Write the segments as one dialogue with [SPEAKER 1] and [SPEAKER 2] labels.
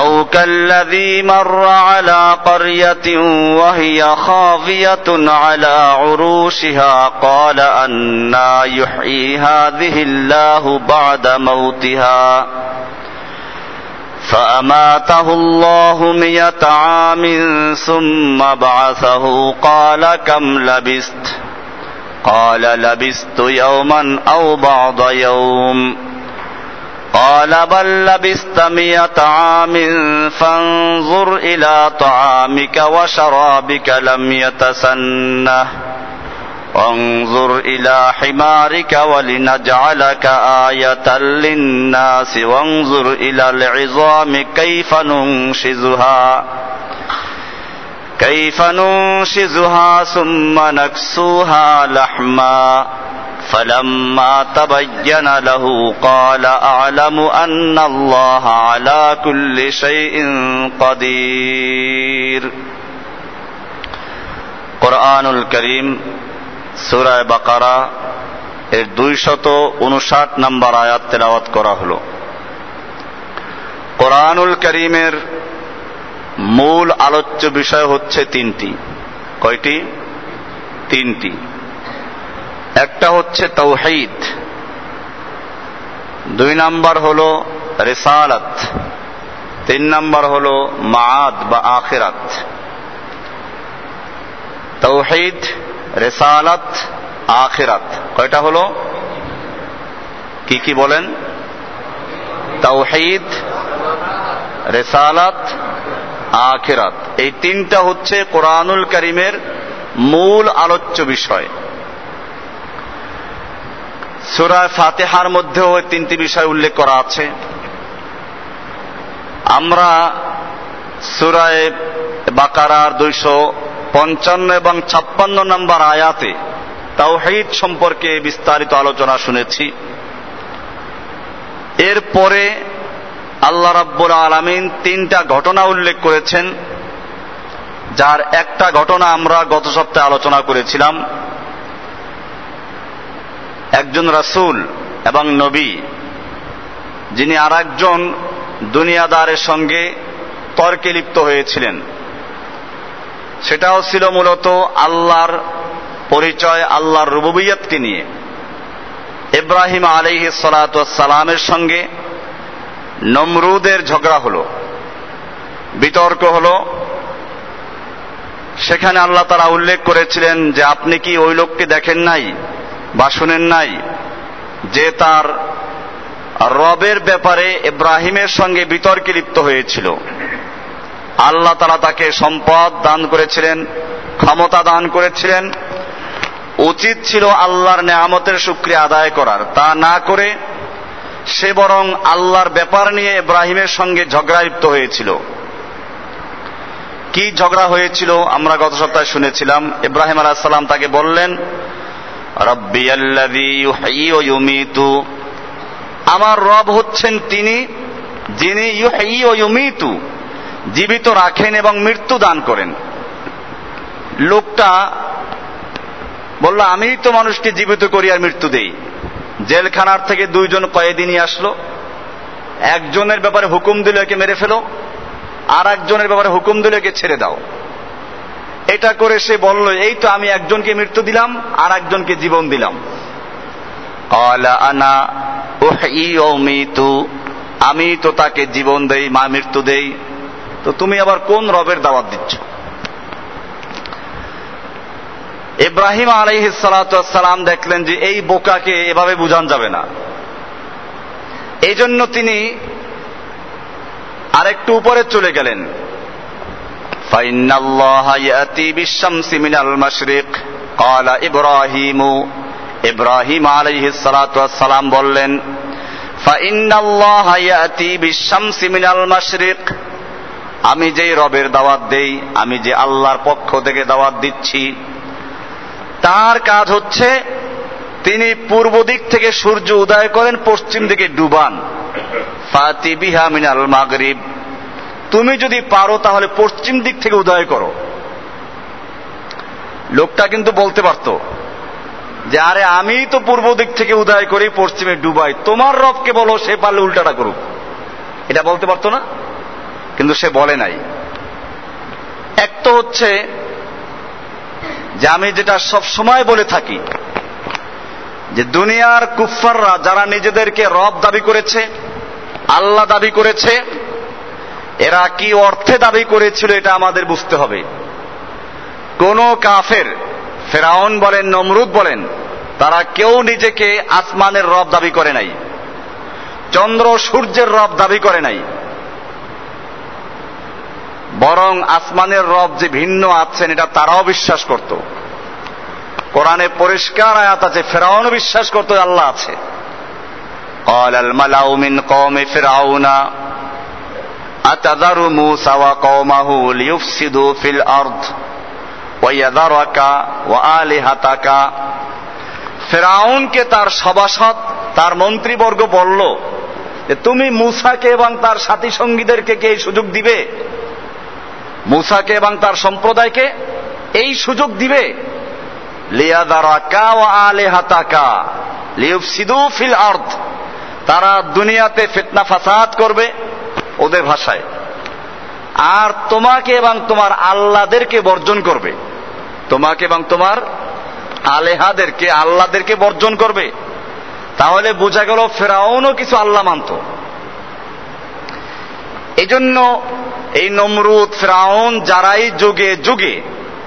[SPEAKER 1] أو كالذي مر على قرية وهي خاوية على عروشها قال أنا يحيي هذه الله بعد موتها. فأماته الله مئة عام ثم بعثه. قال كم لبست؟ قال لبست يوما أو بعض يوم. قال بل لبست مئة عام فانظر إلى طعامك وشرابك لم يتسنه. وانظر إلى حمارك ولنجعلك آية للناس. وانظر إلى العظام كيف ننشزها. كيف ننشزها ثم نكسوها لحما. فلما تبين له قال اعلم ان الله على كل شيء قدير কোরআনুল করিম সুরায় বাকারা এর দুইশত উনষাট নম্বর আয়াত তেলাওয়াত করা হল কোরআনুল করিমের মূল আলোচ্য বিষয় হচ্ছে তিনটি কয়টি তিনটি একটা হচ্ছে তৌহিদ, দুই নাম্বার হল রেসালাত, তিন নাম্বার হল মাদ বা আখেরাত। তৌহিদ, রেসালাত, আখেরাত, কয়টা হলো? কি কি বলেন? তৌহিদ, রেসালাত, আখেরাত। এই তিনটা হচ্ছে কোরআনুল করিমের মূল আলোচ্য বিষয়। সুরায় ফাতেহার মধ্যেও তিনটি বিষয় উল্লেখ করা আছে। আমরা সুরায় বাকারার দুইশো পঞ্চান্ন এবং ছাপ্পান্ন নম্বর আয়াতে তাওহিদ সম্পর্কে বিস্তারিত আলোচনা শুনেছি। এরপরে আল্লাহ রাব্বুল আলমিন তিনটা ঘটনা উল্লেখ করেছেন, যার একটা ঘটনা আমরা গত সপ্তাহে আলোচনা করেছিলাম। একজন রাসুল এবং নবী, যিনি আর একজন দুনিয়াদারের সঙ্গে তর্কে লিপ্ত হয়েছিলেন। সেটাও ছিল মূলত আল্লাহর পরিচয়, আল্লাহর রুবুবিয়তকে নিয়ে। ইব্রাহিম আলিহ সালামের সঙ্গে নমরুদের ঝগড়া হলো, বিতর্ক হলো। সেখানে আল্লাহ তারা উল্লেখ করেছিলেন যে, আপনি কি ওই লোককে দেখেন নাই? বা শুনেন নাই, যে তার রবের ব্যাপারে ইব্রাহিমের সঙ্গে বিতর্কে লিপ্ত হয়েছিল। আল্লাহ তারা তাকে সম্পদ দান করেছিলেন, ক্ষমতা দান করেছিলেন। উচিত ছিল আল্লাহর নেয়ামতের শুক্রিয়া আদায় করার। তা না করে সে বরং আল্লাহর ব্যাপার নিয়ে ইব্রাহিমের সঙ্গে ঝগড়া লিপ্ত হয়েছিল। কি ঝগড়া হয়েছিল আমরা গত সপ্তাহে শুনেছিলাম। ইব্রাহিম আলাহিসাল্লাম তাকে বললেন আমার রব হচ্ছেন তিনি, যিনি ইউমিতু, জীবিত রাখেন এবং মৃত্যু দান করেন। লোকটা বলল আমি তো মানুষকে জীবিত করি আর মৃত্যু দেই। জেলখানার থেকে দুইজন কয়েদি নিয়ে আসলো। একজনের ব্যাপারে হুকুম দিল একে মেরে ফেলো আর একজনের ব্যাপারে হুকুম দিল একে ছেড়ে দাও। এটা করে সে বলল, এই তো আমি একজনকে মৃত্যু দিলাম আর একজনকে জীবন দিলাম। আনা আমি তো তাকে জীবন দেই, মা মৃত্যু দেই। তো তুমি আবার কোন রবের দাওয়াত দিচ্ছ? ইব্রাহিম আলাইহিসালাম দেখলেন যে এই বোকাকে এভাবে বুঝান যাবে না। এই জন্য তিনি আরেকটু উপরে চলে গেলেন। ইব্রাহিম ইব্রাহিম আলাইহিসালাম বললেন আমি যেই রবের দাওয়াত দেই, আমি যে আল্লাহর পক্ষ থেকে দাওয়াত দিচ্ছি। তার কাজ হচ্ছে, তিনি পূর্ব দিক থেকে সূর্য উদয় করেন, পশ্চিম দিকে ডুবান। ফাতি বিহা মিনাল মাগরিব। তুমি যদি পারো তাহলে পশ্চিম দিক থেকে উদয় করো। লোকটা কিন্তু বলতে পারত যে, আরে আমি তো পূর্ব দিক থেকে উদয় করি, পশ্চিমে ডুবাই। তোমার রবকে বলো, সে পারলে উল্টাটা করুক। এটা বলতে পারতো না, কিন্তু সে বলে নাই। এক তো হচ্ছে যে, আমি যেটা সব সময় বলে থাকি, যে দুনিয়ার কুফাররা যারা নিজেদেরকে রব দাবি করেছে, আল্লাহ দাবি করেছে এরা কি অর্থে দাবি করেছিল এটা আমাদের বুঝতে হবে কোন কাফের ফেরাউন বলেন নমরুদ বলেন তারা কেউ নিজেকে আসমানের রব দাবি করে নাই চন্দ্র সূর্যের রব দাবি করে নাই বরং আসমানের রব যে ভিন্ন আছেন এটা তারাও বিশ্বাস করত কোরআনে পরিষ্কার আয়াত আছে ফেরাউন বিশ্বাস করতো আল্লাহ আছে قال الملأ من قوم فرعون আতাদারু মুসা ওয়া কওমাহু লিয়ুফসিদু ফিল আরদ ওয়া ইয়াদারাকা ওয়া ফেরাউনকে তার সভাসদ, তার মন্ত্রীবর্গ বলল, যে তুমি মুসাকে এবং তার সাথী সঙ্গীদেরকে কে সুযোগ দিবে? মুসাকে এবং তার সম্প্রদায়কে এই সুযোগ দিবে? লিয়াদারাকা ও আলেহাতাকা। লিউফসিদু ফিল আর্থ তারা দুনিয়াতে ফিতনা ফাসাদ করবে। ওদের ভাষায়। আর তোমাকে এবং তোমার আল্লাহদেরকে বর্জন করবে। তোমাকে এবং তোমার আলেহাদেরকে আল্লাহদেরকে বর্জন করবে। তাহলে বোঝা গেল ফেরাউনও কিছু আল্লাহ মানত। এই জন্য এই নমরুদ ফেরাউন যারাই যুগে যুগে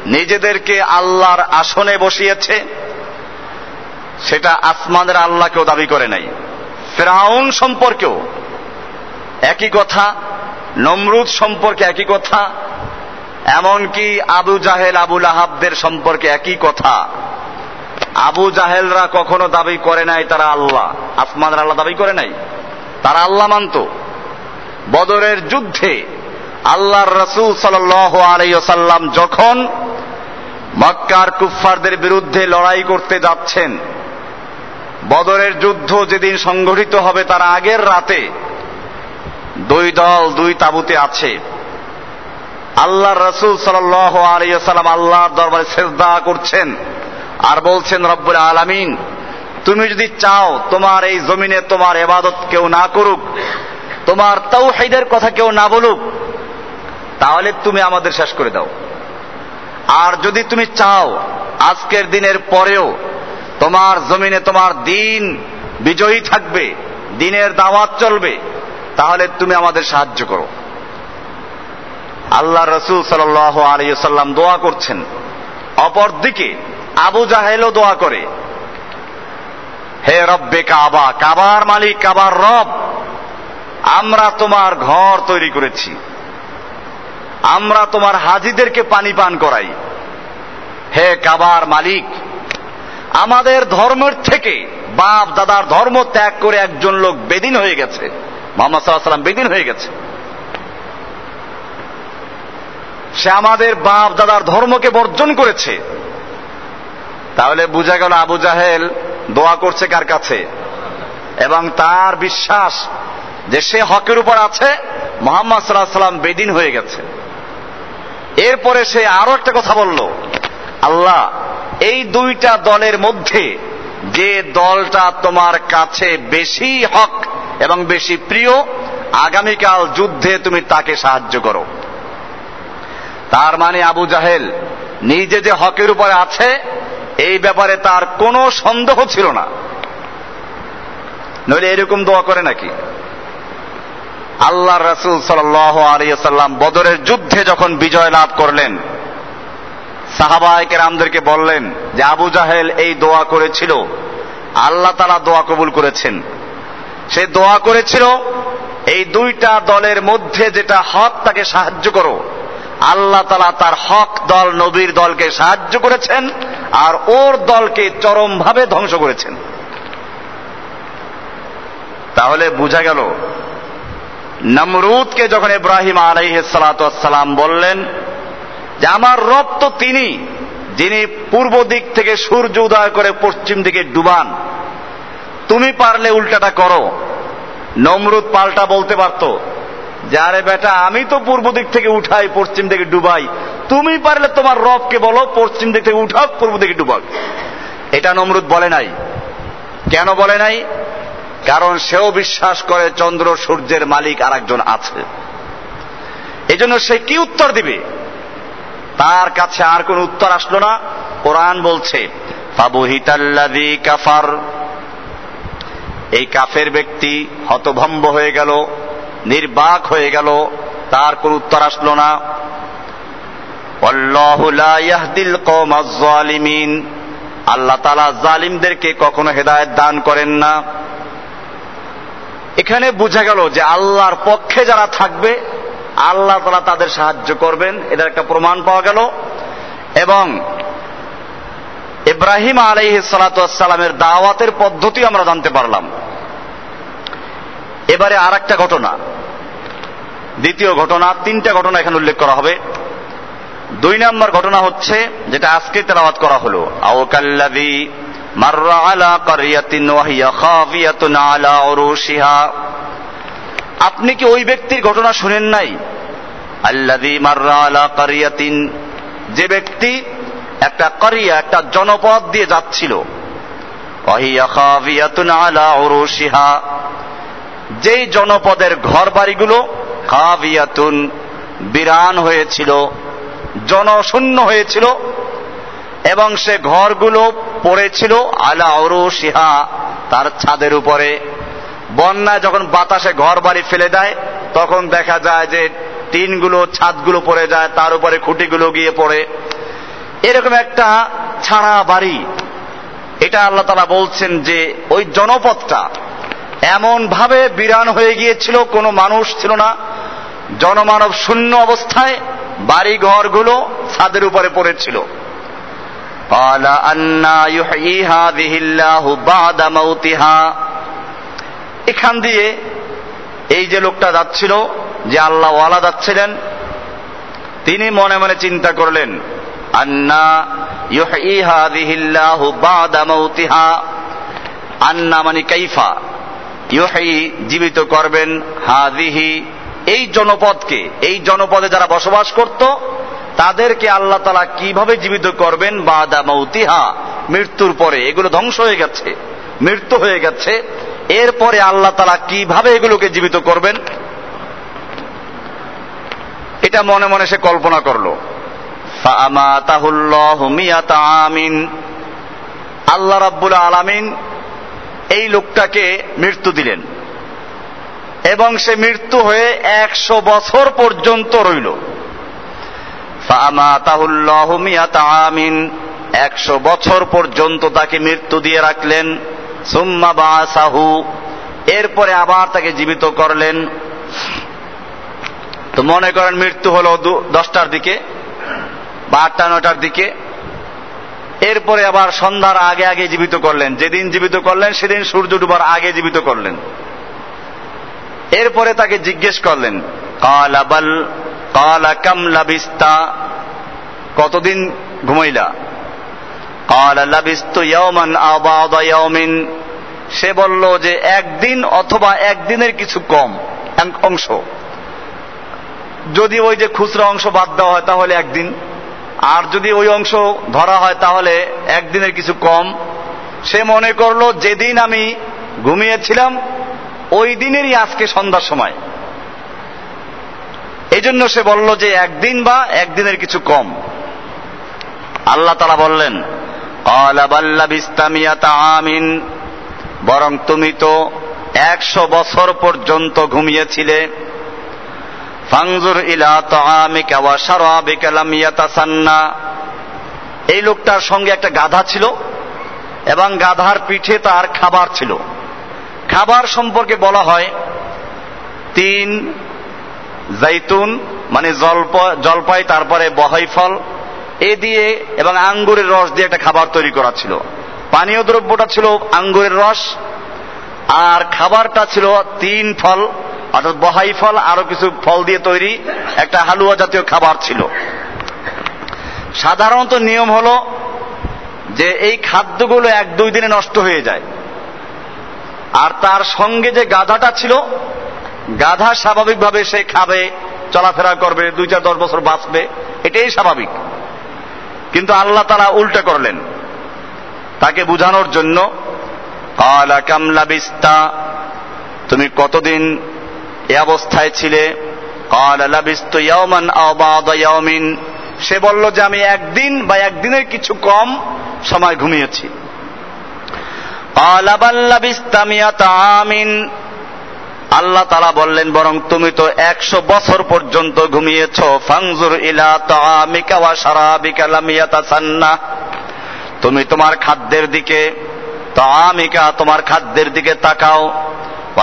[SPEAKER 1] নিজেদেরকে আল্লাহর আসনে বসিয়েছে, সেটা আসমানের আল্লাহকেও দাবি করে নাই। ফেরাউন সম্পর্কেও একই কথা, নমরুদ সম্পর্কে একই কথা, এমনকি আবু জাহেল আবুল আহাবদের সম্পর্কে একই কথা। আবু জাহেলরা কখনো দাবি করে নাই তারা আল্লাহ। আসমানের আল্লাহ দাবি করে নাই। তারা আল্লাহ মানত। বদরের যুদ্ধে আল্লাহর রসুল সাল আলাইসাল্লাম যখন মক্কার কুফফারদের বিরুদ্ধে লড়াই করতে যাচ্ছেন, বদরের যুদ্ধ যেদিন সংগঠিত হবে তার আগের রাতে দুই দল, দুই তাবুতে আছে। আল্লাহ রসুল সাল আলিয়াল্লাম আল্লাহর দরবারে সেজদা করছেন আর বলছেন, রব্বুল আলামিন, তুমি যদি চাও তোমার এই জমিনে তোমার এবাদত কেউ না করুক, তোমার তাওহীদের কথা কেউ না বলুক, তাহলে তুমি আমাদের শেষ করে দাও। আর যদি তুমি চাও আজকের দিনের পরেও তোমার জমিনে তোমার দিন বিজয়ী থাকবে, দিনের দাওয়াত চলবে তাহলে তুমি আমাদের সাহায্য করো। আল্লাহ রসুল সাল আলিয়াল্লাম দোয়া করছেন। অপরদিকে আবু জাহেলও দোয়া করে। হে রব্বে কাবা, কাবার মালিক, কাবার রব, আমরা তোমার ঘর তৈরি করেছি। আমরা তোমার হাজিদেরকে পানি পান করাই। হে কাবার মালিক, আমাদের ধর্মের থেকে বাপ দাদার ধর্ম ত্যাগ করে একজন লোক বেদিন হয়ে গেছে। মোহাম্মদ সাল্লাম বেদিন হয়ে গেছে। সে আমাদের বাপ দাদার ধর্মকে বর্জন করেছে। তাহলে বোঝা গেল আবু জাহেল দোয়া করছে কার কাছে? এবং তার বিশ্বাস যে সে হকের উপর আছে, মোহাম্মদ সাল্লাহ সাল্লাম বেদিন হয়ে গেছে। এরপরে সে আরও একটা কথা বলল, আল্লাহ, এই দুইটা দলের মধ্যে যে দলটা তোমার কাছে বেশি হক এবং বেশি প্রিয়, আগামীকাল যুদ্ধে তুমি তাকে সাহায্য করো। তার মানে আবু জাহেল, নিজে যে হকের উপরে আছে, এই ব্যাপারে তার কোনো সন্দেহ ছিল না। নইলে এরকম দোয়া করে নাকি? আল্লাহ রসুল সাল আলিয়াল্লাম বদরের যুদ্ধে যখন বিজয় লাভ করলেন সাহাবায়কের আমদেরকে বললেন যে, আবু জাহেল এই দোয়া করেছিল, আল্লাহ তারা দোয়া কবুল করেছেন। সে দোয়া করেছিল, এই দুইটা দলের মধ্যে যেটা হক তাকে সাহায্য করো। আল্লাহ তালা তার হক দল, নবীর দলকে সাহায্য করেছেন, আর ওর দলকে চরমভাবে ধ্বংস করেছেন। তাহলে বোঝা গেল, নমরুদকে যখন ইব্রাহিম আলাইহ সালাম বললেন যে, আমার রব তো তিনি, যিনি পূর্ব দিক থেকে সূর্য উদয় করে পশ্চিম দিকে ডুবান তুমি পারলে উল্টাটা করো। নমরুদ পাল্টা বলতে পারতো, যে আরে বেটা, আমি তো পূর্ব দিক থেকে উঠাই, পশ্চিম দিকে ডুবাই। তুমি পারলে তোমার রবকে বলো, পশ্চিম দিক থেকে উঠাও, পূর্ব দিকে ডুবাক এটা নমরুদ বলে নাই। কেন বলে নাই? কারণ সেও বিশ্বাস করে চন্দ্র সূর্যের মালিক আর একজন আছে। এজন্য সে কি উত্তর দিবে? তার কাছে আর কোন উত্তর আসলো না। কোরআন বলছে ফাবুহিতাল্লাদি কাফার। এই কাফের ব্যক্তি হতভম্ব হয়ে গেল, নির্বাক হয়ে গেল, তার কোন উত্তর আসলো না। আল্লাহ তালা জালিমদেরকে কখনো হেদায়ত দান করেন না। এখানে বোঝা গেল যে আল্লাহর পক্ষে যারা থাকবে, আল্লাহ তালা তাদের সাহায্য করবেন এটার একটা প্রমাণ পাওয়া গেল। এবং ইব্রাহিম আলাইহ সালাতামের দাওয়াতের পদ্ধতি আমরা জানতে পারলাম। এবারে আর একটা ঘটনা। দ্বিতীয় ঘটনা, তিনটা ঘটনা এখানে উল্লেখ করা হবে। দুই নম্বর ঘটনা হচ্ছে, যেটা আজকে তেলাওয়াত করা হলো। আওকাল্লাদি মাররা আলা কারিয়াতিন ওয়াহিয়া খাফিয়াতুন আলা উরুশিহা। আপনি কি ওই ব্যক্তির ঘটনা শুনেন নাই? আল্লাদি মাররা আলা কারিয়াতিন যে ব্যক্তি একটা করিয়া, একটা জনপদ দিয়ে যাচ্ছিল। যেই জনপদের ঘর বাড়িগুলো খাবিয়াতুন বিরান হয়েছিল, জনশূন্য হয়েছিল, এবং সে ঘরগুলো পড়েছিল আলা সিহা তার ছাদের উপরে। বন্যায় যখন বাতাসে ঘর বাড়ি ফেলে দেয়, তখন দেখা যায় যে টিনগুলো, ছাদগুলো পড়ে যায়, তার উপরে খুঁটিগুলো গিয়ে পড়ে। এরকম একটা ছাড়া বাড়ি। এটা আল্লাহ তারা বলছেন যে, ওই জনপদটা এমন ভাবে বিরান হয়ে গিয়েছিল, কোনো মানুষ ছিল না। জনমানব শূন্য অবস্থায় বাড়ি ঘরগুলো ছাদের উপরে পড়েছিল। এখান দিয়ে এই যে লোকটা যাচ্ছিল, যে আল্লাহ ওয়ালা যাচ্ছিলেন, তিনি মনে মনে চিন্তা করলেন আন্না মানে কাইফা। জীবিত করবেন হাদিহি। এই জনপদকে, এই জনপদে যারা বসবাস করত, তাদেরকে আল্লাহ তালা কীভাবে জীবিত করবেন? বাদা মৌতিহা মৃত্যুর পরে এগুলো ধ্বংস হয়ে গেছে। মৃত্যু হয়ে গেছে। এরপরে আল্লাহ তালা কীভাবে এগুলোকে জীবিত করবেন? এটা মনে মনে সে কল্পনা করল। আল্লাহ রাব্বুল আলামিন এই লোকটাকে মৃত্যু দিলেন এবং সে মৃত্যু হয়ে একশো বছর পর্যন্ত রইল। আমিন একশো বছর পর্যন্ত তাকে মৃত্যু দিয়ে রাখলেন। সুম্মা বাসাহু এরপরে আবার তাকে জীবিত করলেন। তো মনে করেন মৃত্যু হলো দশটার দিকে। বা আটটা নয়টার দিকে। এরপরে আবার সন্ধ্যার আগে আগে জীবিত করলেন। যেদিন জীবিত করলেন, সেদিন সূর্য ডুবার আগে জীবিত করলেন। এরপরে তাকে জিজ্ঞেস করলেন কালাবাল কালা কামলা বিস্তা কতদিন ঘুমাইলা? কালা লাবিস্তু ইয়াওমান আবাদা ইয়াওমিন। সে বলল যে, একদিন অথবা একদিনের কিছু কম অংশ। যদি ওই যে খুচরা অংশ বাদ দেওয়া হয়, তাহলে একদিন। আর যদি ওই অংশ ধরা হয় তাহলে একদিনের কিছু কম। সে মনে করল, যেদিন আমি ঘুমিয়েছিলাম, ওই দিনেরই আজকে সন্ধ্যার সময়। এই জন্য সে বলল যে, একদিন বা একদিনের কিছু কম। আল্লাহ তালা বললেন আমিন। বরং তুমি তো একশো বছর পর্যন্ত ঘুমিয়েছিলে। ফাংজুর ইলা তাআমিকা ওয়া শারাবিকা লাম ইয়াতাসান্না। এই লোকটার সঙ্গে একটা গাধা ছিল এবং গাধার পিঠে তার খাবার ছিল। খাবার সম্পর্কে বলা হয় তিন জাইতুন মানে জলপ, জলপাই, তারপরে বহাই ফল এ দিয়ে এবং আঙ্গুরের রস দিয়ে একটা খাবার তৈরি করা ছিল। পানীয় দ্রব্যটা ছিল আঙ্গুরের রস, আর খাবারটা ছিল তিন ফল। অর্থাৎ বহাই ফল আরও কিছু ফল দিয়ে তৈরি একটা হালুয়া জাতীয় খাবার ছিল। সাধারণত নিয়ম হলো যে এই খাদ্যগুলো এক দুই দিনে নষ্ট হয়ে যায়। আর তার সঙ্গে যে গাধাটা ছিল, গাধা স্বাভাবিকভাবে সে খাবে, চলাফেরা করবে, দুই চার দশ বছর বাঁচবে, এটাই স্বাভাবিক। কিন্তু আল্লাহ তারা উল্টা করলেন। তাকে বুঝানোর জন্য কামলা বিস্তা তুমি কতদিন এ অবস্থায় ছিলে। সে বলল যে, আমি একদিন বা একদিনের কিছু কম সময় ঘুমিয়েছি। আল্লাহ তালা বললেন, বরং তুমি তো একশো বছর পর্যন্ত ঘুমিয়েছ ফাংজুর ইলা তুমি তোমার খাদ্যের দিকে তামিকা তোমার খাদ্যের দিকে তাকাও।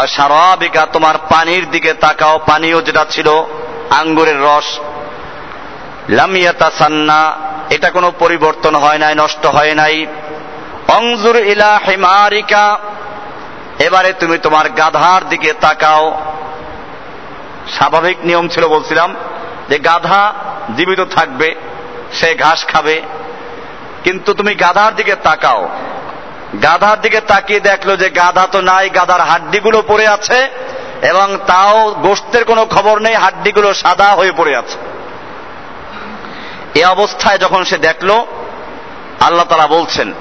[SPEAKER 1] সারাবিকা তোমার পানির দিকে তাকাও, পানীয় যেটা ছিল আঙ্গুরের রস। লামিয়াতা সান্না এটা কোনো পরিবর্তন হয় নাই, নষ্ট হয় নাই। অংজুর ইলা হেমারিকা, এবারে তুমি তোমার গাধার দিকে তাকাও। স্বাভাবিক নিয়ম ছিল বলছিলাম যে গাধা জীবিত থাকবে, সে ঘাস খাবে। কিন্তু তুমি গাধার দিকে তাকাও। গাধার দিকে তাকিয়ে দেখল যে গাধা তো নাই, গাধার হাড্ডিগুলো পড়ে আছে এবং তাও গোষ্ঠের কোনো খবর নেই, হাড্ডিগুলো সাদা হয়ে পড়ে আছে। এ অবস্থায় যখন সে দেখল, আল্লাহ তারা বলছেন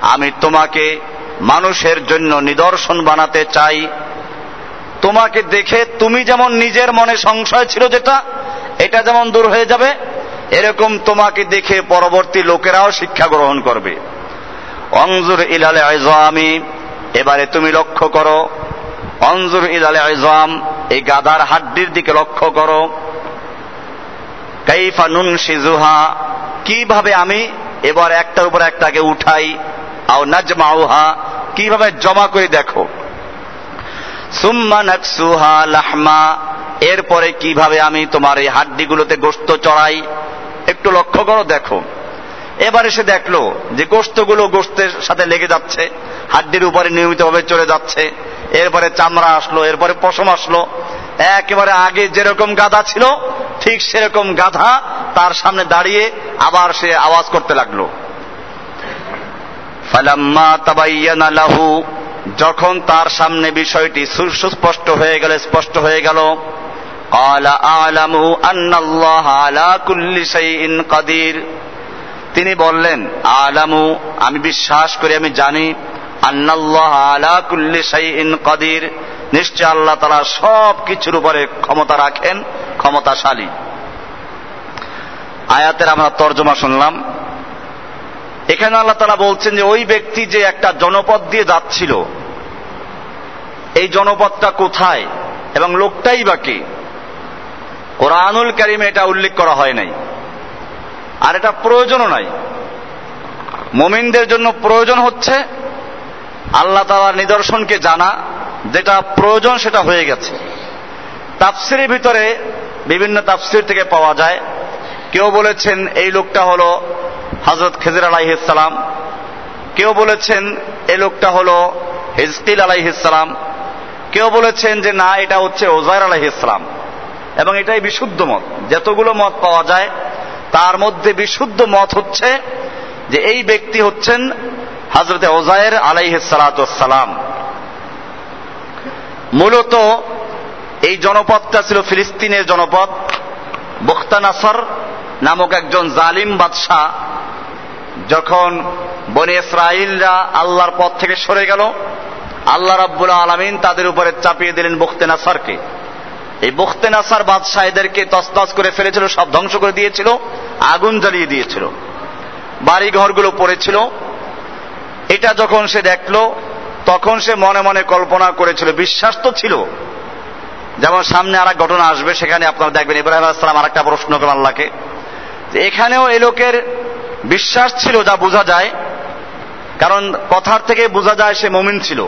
[SPEAKER 1] আমি তোমাকে মানুষের জন্য নিদর্শন বানাতে চাই। তোমাকে দেখে তুমি যেমন নিজের মনে সংশয় ছিল যেটা, এটা যেমন দূর হয়ে যাবে এরকম তোমাকে দেখে পরবর্তী লোকেরাও শিক্ষা গ্রহণ করবে। অঞ্জুর ইলালে আইজামি এবারে তুমি লক্ষ্য করো অঞ্জুর ইলালে আইজাম এই গাদার হাড্ডির দিকে লক্ষ্য করো। কাইফা নুন সিজুহা কীভাবে আমি এবার একটার উপর একটাকে উঠাই, আও নাজমাউহা, কীভাবে জমা করে দেখো। সুম্মা নাকসুহা লাহমা, এরপরে কীভাবে আমি তোমার এই হাড্ডিগুলোতে গোস্ত চড়াই একটু লক্ষ্য করো, দেখো। এবারে সে দেখল যে গোস্তগুলো গোস্তের সাথে লেগে যাচ্ছে, হাড্ডির উপরে নিয়মিতভাবে চলে যাচ্ছে, এরপরে চামড়া আসলো, এরপরে পশম আসলো। একেবারে আগে যেরকম গাধা ছিল, ঠিক সেরকম গাধা তার সামনে দাঁড়িয়ে আবার সে আওয়াজ করতে লাগল। তাবাইয়ানা লাহু, যখন তার সামনে বিষয়টি সুস্পষ্ট হয়ে গেল, স্পষ্ট হয়ে গেল قال أعلم أن الله على كل شيء قدير তিনি বললেন আলামু আমি বিশ্বাস করি আমি জানি আন্নাল্লাহ আলা কুল্লি শাইইন কাদির নিশ্চয় আল্লাহ তালা সব কিছুর উপরে ক্ষমতা রাখেন ক্ষমতাশালী আয়াতের আমরা তর্জমা শুনলাম এখানে আল্লাহ তালা বলছেন যে ওই ব্যক্তি যে একটা জনপদ দিয়ে যাচ্ছিল এই জনপদটা কোথায় এবং লোকটাই বা কে কোরআনুল কারিমে এটা উল্লেখ করা হয় নাই। আর এটা প্রয়োজনও নাই। মোমিনদের জন্য প্রয়োজন হচ্ছে আল্লাহ তালার নিদর্শনকে জানা, যেটা প্রয়োজন সেটা হয়ে গেছে। তাফসিরের ভিতরে বিভিন্ন তাফসির থেকে পাওয়া যায়। কেউ বলেছেন এই লোকটা হলো হজরত খেজির আলাইহিসালাম কেউ বলেছেন এই লোকটা হলো হিজকিল আলাইহিসালাম কেউ বলেছেন যে না, এটা হচ্ছে ওজাইর আলাইহিসালাম এবং এটাই বিশুদ্ধ মত। যতগুলো মত পাওয়া যায়, তার মধ্যে বিশুদ্ধ মত হচ্ছে যে এই ব্যক্তি হচ্ছেন হজরতে ওজায়ের আলাইহিসালাম মূলত এই জনপদটা ছিল ফিলিস্তিনের জনপদ বখতানাসর নামক একজন জালিম বাদশাহ যখন বনে ইসরাইলরা আল্লাহর পথ থেকে সরে গেল, আল্লাহ রাব্বুল আলমিন তাদের উপরে চাপিয়ে দিলেন বখতেনাসারকে এই বখতেনাসার বাদশাহ এদেরকে করে ফেলেছিল, সব ধ্বংস করে দিয়েছিল, আগুন জ্বালিয়ে দিয়েছিল। বাড়ি ঘরগুলো পড়েছিল। এটা যখন সে দেখল, তখন সে মনে মনে কল্পনা করেছিল, বিশ্বাস তো ছিল। যেমন সামনে আর ঘটনা আসবে, সেখানে আপনারা দেখবেন ইব্রাহিম আলাইসালাম আর একটা প্রশ্ন করেন আল্লাহকে। এখানেও এ লোকের বিশ্বাস ছিল, যা বোঝা যায়। কারণ কথার থেকে বোঝা যায় সে মমিন ছিল।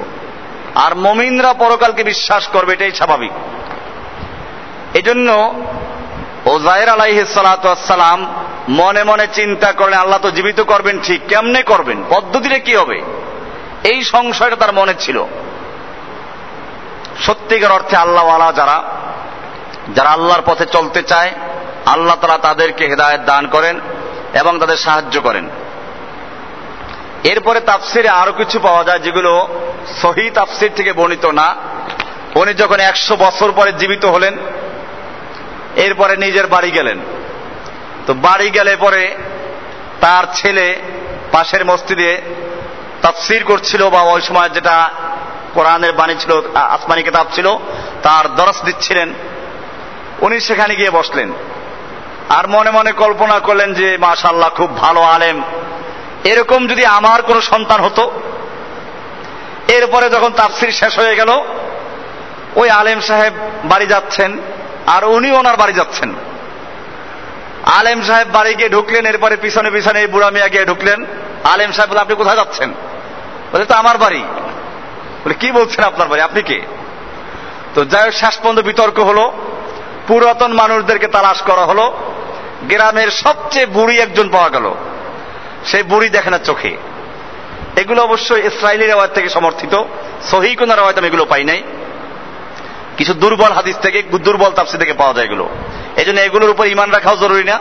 [SPEAKER 1] আর মমিনরা পরকালকে বিশ্বাস করবে, এটাই স্বাভাবিক। এজন্য ওজায়ের আলাইহি সালাম মনে মনে চিন্তা করলেন, আল্লাহ তো জীবিত করবেন, ঠিক কেমনে করবেন? পদ্ধতিটা কি হবে? এই সংশয়টা তার মনে ছিল। সত্যিকার অর্থে আল্লাহওয়ালা যারা যারা আল্লাহর পথে চলতে চায়, আল্লাহ তারা তাদেরকে হেদায়ত দান করেন এবং তাদের সাহায্য করেন। এরপরে তাফসিরে আরও কিছু পাওয়া যায় যেগুলো সহি তাফসির থেকে বর্ণিত না। উনি যখন একশো বছর পরে জীবিত হলেন এরপরে নিজের বাড়ি গেলেন। তো বাড়ি গেলে পরে তার ছেলে পাশের মসজিদে তাফসির করছিল বা ওই সময় যেটা কোরআনের বাণী ছিল আসমানি কিতাব ছিল, তার দরস দিচ্ছিলেন। উনি সেখানে গিয়ে বসলেন। আর মনে মনে কল্পনা করলেন যে মাশাল্লাহ খুব ভালো আলেম। এরকম যদি আমার কোনো সন্তান হতো, এরপরে যখন তাফসির শেষ হয়ে গেল, ওই আলেম সাহেব বাড়ি যাচ্ছেন। আর উনি ওনার বাড়ি যাচ্ছেন। আলেম সাহেব বাড়ি গিয়ে ঢুকলেন, এরপরে পিছনে পিছনে এই বুড়া মিয়া গিয়ে ঢুকলেন। আলেম সাহেব বলে আপনি কোথায় যাচ্ছেন? বলে তো আমার বাড়ি। বলে, কি বলছেন আপনার বাড়ি? আপনি কে? তো যাই হোক, শেষ পর্যন্ত বিতর্ক হলো। পুরাতন মানুষদেরকে তালাশ করা হলো। গ্রামের সবচেয়ে বুড়ি একজন পাওয়া গেল। সেই বুড়ি দেখে না চোখে। এগুলো অবশ্যই ইসরায়েলি রেওয়াজ থেকে সমর্থিত। সহি কোন রেওয়াজ আমি এগুলো পাই নাই। কিছু দুর্বল হাদিস থেকে, দুর্বল তাপসি থেকে পাওয়া যায় এগুলো। এই জন্য এগুলোর উপর ইমান রাখাও জরুরি না।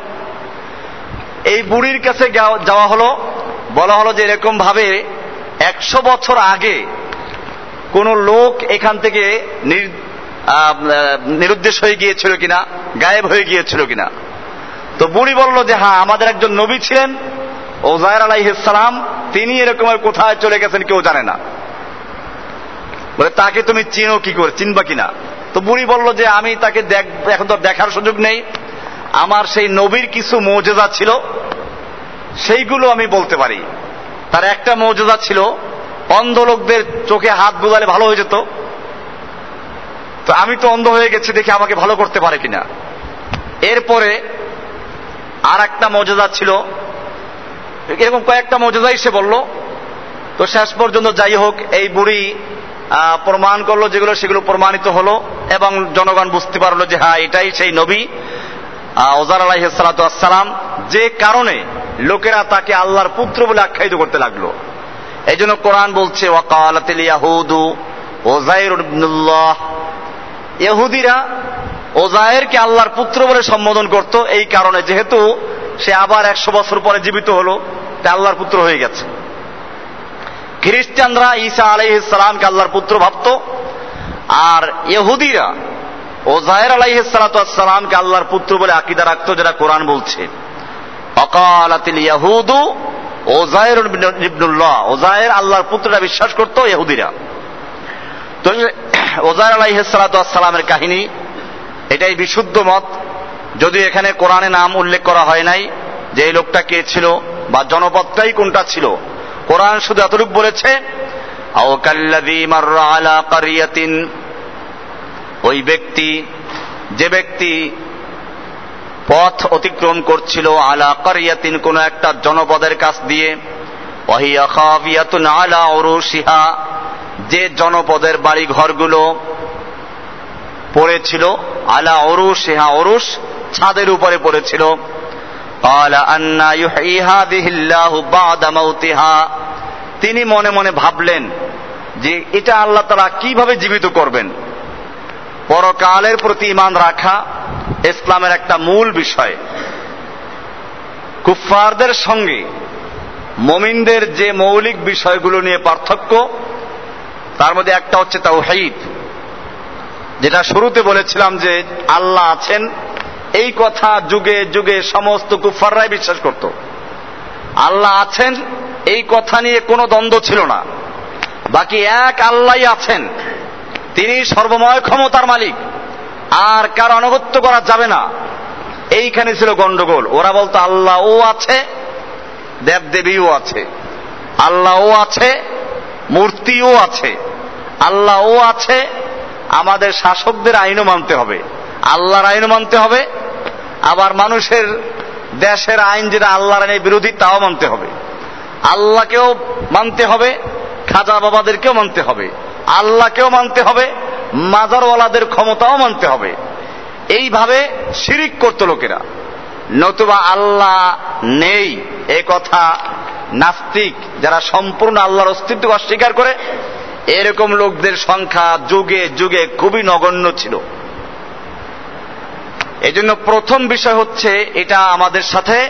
[SPEAKER 1] এই বুড়ির কাছে যাওয়া হলো, বলা হলো যে এরকম ভাবে একশো বছর আগে কোন লোক এখান থেকে নিরুদ্দেশ হয়ে গিয়েছিল কিনা, গায়েব হয়ে গিয়েছিল কিনা। তো বুড়ি বলল যে হ্যাঁ আমাদের একজন নবী ছিলেন ওজায়ের আলাইসালাম তিনি এরকম কোথায় চলে গেছেন কেউ জানে না। বলে, তাকে তুমি চিনো কি করে? চিনবা কিনা? তো বুড়ি বলল যে আমি তাকে দেখ, এখন তো দেখার সুযোগ নেই। আমার সেই নবীর কিছু মৌজেজা ছিল, সেইগুলো আমি বলতে পারি। তার একটা মৌজেজা ছিল, অন্ধ লোকদের চোখে হাত বুঝালে ভালো হয়ে যেত। তো আমি তো অন্ধ হয়ে গেছি দেখে আমাকে ভালো করতে পারে কিনা। এরপরে আর একটা মর্যাদা ছিল, এরকম কয়েকটা মর্যাদাই সে বলল। তো শেষ পর্যন্ত যাই হোক, এই বুড়ি প্রমাণ করল যেগুলো সেগুলো প্রমাণিত হলো এবং জনগণ বুঝতে পারল যে হ্যাঁ এটাই সেই নবী। ওজার আলাইসালাম যে কারণে লোকেরা তাকে আল্লাহর পুত্র বলে আখ্যায়িত করতে লাগল। এই জন্য কোরআন বলছে, ওয়াকালাতিল ইয়াহুদু ইহুদিরা ওজায়েরকে আল্লাহর পুত্র বলে সম্বোধন করত, এই কারণে যেহেতু সে আবার একশো বছর পরে জীবিত হলো তা আল্লাহর পুত্র হয়ে গেছে। খ্রিস্টানরা ঈসা আলাইহিসালামকে আল্লাহর পুত্র ভাবত, আর ইহুদিরা ওজায়ের আলাইহিসালামকে আল্লাহর পুত্র বলে আকিদা রাখতো যেটা কোরআন বলছে। অকালাতিল ইয়াহুদু ওজায়ের ইবনুল্লাহ ওজায়ের আল্লাহর পুত্ররা বিশ্বাস করতো ইহুদিরা। তো ওজায়ের আলাইহিসালামের কাহিনী, এটাই বিশুদ্ধ মত। যদি এখানে কোরআনে নাম উল্লেখ করা হয় নাই যে এই লোকটা কে ছিল বা জনপদটাই কোনটা ছিল কোরআন শুধু এতটুকু বলেছে ওই ব্যক্তি, যে ব্যক্তি পথ অতিক্রম করছিল আলা কারিয়াতিন কোন একটা জনপদের কাছ দিয়ে আলা যে জনপদের বাড়ি ঘরগুলো পড়েছিল আলা অরুষ হা অরুষ ছাদের উপরে পড়েছিল। তিনি মনে মনে ভাবলেন যে এটা আল্লাহ তারা কীভাবে জীবিত করবেন। পরকালের প্রতি ইমান রাখা ইসলামের একটা মূল বিষয়। কুফফারদের সঙ্গে মমিনদের যে মৌলিক বিষয়গুলো নিয়ে পার্থক্য, তার মধ্যে একটা হচ্ছে তাও যেটা শুরুতে বলেছিলাম যে আল্লাহ আছেন, এই কথা যুগে যুগে সমস্ত কুফাররাই বিশ্বাস করত। আল্লাহ আছেন এই কথা নিয়ে কোনো দ্বন্দ্ব ছিল না। বাকি এক আল্লাহ আছেন। তিনি সর্বময় ক্ষমতার মালিক। আর কার অনগত্য করা যাবে না। এইখানে ছিল গন্ডগোল ওরা বলতো আল্লাহ ও আছে, দেবদেবীও আছে। আল্লাহ ও আছে, মূর্তিও আছে। আল্লাহ ও আছে, আমাদের শাসকদের আইনও মানতে হবে। আল্লাহর আইনও মানতে হবে। আবার মানুষের দেশের আইন যেটা আল্লাহর আইনের বিরোধী, তাও মানতে হবে। আল্লাহকেও মানতে হবে খাজা বাবাদেরকেও মানতে হবে। আল্লাহকেও মানতে হবে, মাজারওয়ালাদের ক্ষমতাও মানতে হবে। এইভাবে শিরিক করত লোকেরা। নতুবা আল্লাহ নেই, এ কথা নাস্তিক, যারা সম্পূর্ণ আল্লাহর অস্তিত্ব অস্বীকার করে, এরকম লোকদের সংখ্যা যুগে যুগে খুবই নগণ্য ছিল। এজন্য প্রথম বিষয় হচ্ছে, এটা আমাদের সাথে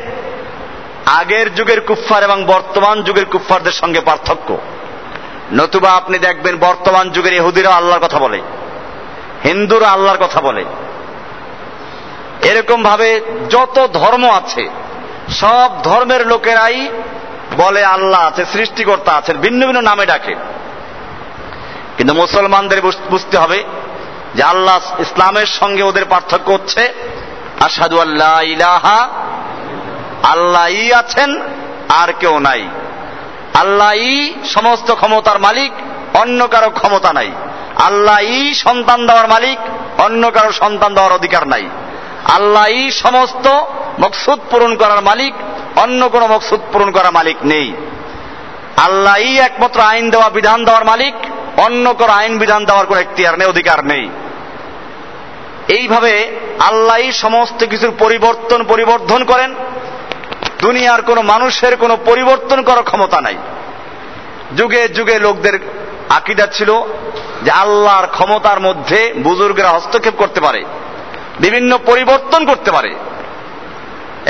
[SPEAKER 1] আগের যুগের কুফফার এবং বর্তমান যুগের কুফফারদের সঙ্গে পার্থক্য। নতুবা আপনি দেখবেন বর্তমান যুগের ইহুদিরা আল্লাহর কথা বলে, হিন্দুরা আল্লাহর কথা বলে। এরকম ভাবে যত ধর্ম আছে, সব ধর্মের লোকেরাই বলে আল্লাহ আছে, সৃষ্টিকর্তা আছেন, ভিন্ন ভিন্ন নামে ডাকে। কিন্তু মুসলমানদের বুঝতে হবে যে আল্লাহ ইসলামের সঙ্গে ওদের পার্থক্য হচ্ছে আসাদু আল্লাহ ইলাহা আল্লাহ আছেন, আর কেউ নাই। আল্লাহ সমস্ত ক্ষমতার মালিক, অন্য কারও ক্ষমতা নাই। আল্লাহ সন্তান দেওয়ার মালিক, অন্য কারও সন্তান দেওয়ার অধিকার নাই। আল্লাহ সমস্ত মকসুদ পূরণ করার মালিক, অন্য কোন মকসুদ পূরণ করার মালিক নেই। আল্লাহ একমাত্র আইন দেওয়া, বিধান দেওয়ার মালিক, অন্য কোন আইন, বিধান দেওয়ার কোন এখতিয়ার নেই, অধিকার নেই। এইভাবে আল্লাহ সমস্ত কিছুর পরিবর্তন, পরিবর্ধন করেন। দুনিয়ার কোন মানুষের কোন পরিবর্তন করার ক্ষমতা নাই। যুগে যুগে লোকদের আকিদা ছিল যে আল্লাহর ক্ষমতার মধ্যে বুজুর্গরা হস্তক্ষেপ করতে পারে, বিভিন্ন পরিবর্তন করতে পারে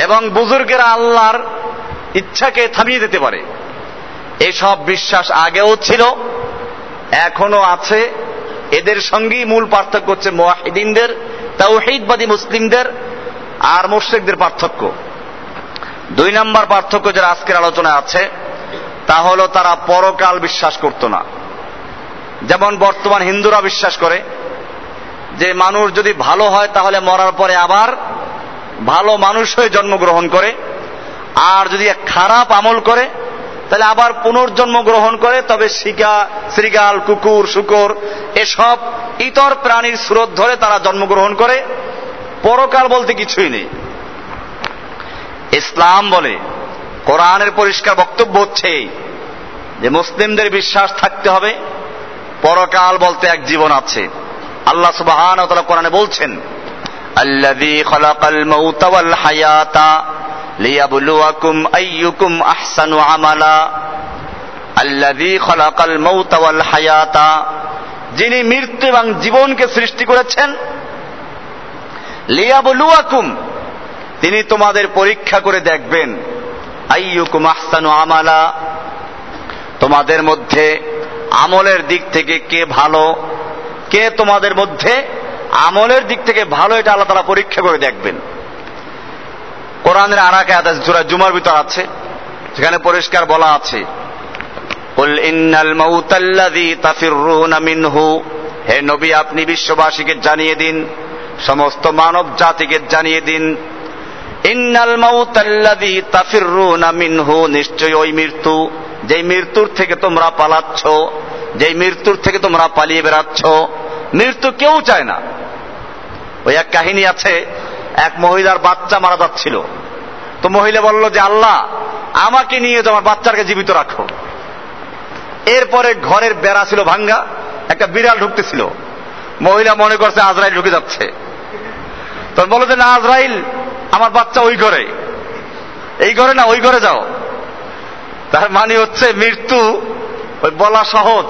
[SPEAKER 1] এবং বুজুর্গেরা আল্লাহর ইচ্ছাকে থামিয়ে দিতে পারে। এসব বিশ্বাস আগেও ছিল এখনও আছে। এদের সঙ্গেই মূল পার্থক্য হচ্ছে মোয়াহিদিনদের তাওহিদবাদী মুসলিমদের আর মুশ্রিকদের পার্থক্য। দুই নম্বর পার্থক্য যারা আজকের আলোচনায় আছে, তা হলো তারা পরকাল বিশ্বাস করত না। যেমন বর্তমান হিন্দুরা বিশ্বাস করে যে মানুষ যদি ভালো হয় তাহলে মরার পরে আবার ভালো মানুষ হয়ে জন্মগ্রহণ করে, আর যদি খারাপ আমল করে তাহলে আবার পুনর্জন্ম গ্রহণ করে, তবে শিকা, শ্রীগাল, কুকুর, শুকর এসব ইতর প্রাণীর স্রোত ধরে তারা জন্মগ্রহণ করে। পরকাল বলতে কিছুই নেই। ইসলাম বলে, কোরআনের পরিষ্কার বক্তব্য হচ্ছে যে মুসলিমদের বিশ্বাস থাকতে হবে, পরকাল বলতে এক জীবন আছে। আল্লাহ সুবাহান কোরআনে বলছেন আইয়ুকুম হায়াতা, যিনি মৃত্যু এবং জীবনকে সৃষ্টি করেছেন, লিয়াবলুয়াকুম তিনি তোমাদের পরীক্ষা করে দেখবেন। আইয়ুকুম আমালা। তোমাদের মধ্যে আমলের দিক থেকে কে ভালো, কে তোমাদের মধ্যে আমলের দিক থেকে ভালো, এটা আল্লাহ তারা পরীক্ষা করে দেখবেন। কোরআনের আরাকে আদাস জোড়া জুমার ভিতর আছে, সেখানে পরিষ্কার বলা আছে, কুল ইন্নাল মাউতাল্লাযী তাফিররুনা হে নবী, আপনি বিশ্ববাসীকে জানিয়ে দিন, সমস্ত মানব জাতিকে জানিয়ে দিন ইন্নাল মাউতাল্লাযী তাফিররুনা মিনহু নিশ্চয় ওই মৃত্যু। যেই মৃত্যুর থেকে তোমরা পালাচ্ছ, যেই মৃত্যুর থেকে তোমরা পালিয়ে বেড়াচ্ছ, মৃত্যু কেউ চায় না। ওই এক কাহিনী আছে, এক মহিলার বাচ্চা মারা যাচ্ছিল। তো মহিলা বলল যে, আল্লাহ, আমাকে নিয়ে তোমার বাচ্চাকে জীবিত রাখো। এরপরে ঘরের বেড়া ছিল ভাঙ্গা, একটা বিড়াল ঢুকতেছিল। মহিলা মনে করছে, আজরাইল ঢুকে যাচ্ছে। তখন বলো যে, না, আজরাইল আমার বাচ্চা ওই ঘরে। এই ঘরে না, ওই ঘরে যাও। তার মানে হচ্ছে মৃত্যু ওই বলা সহজ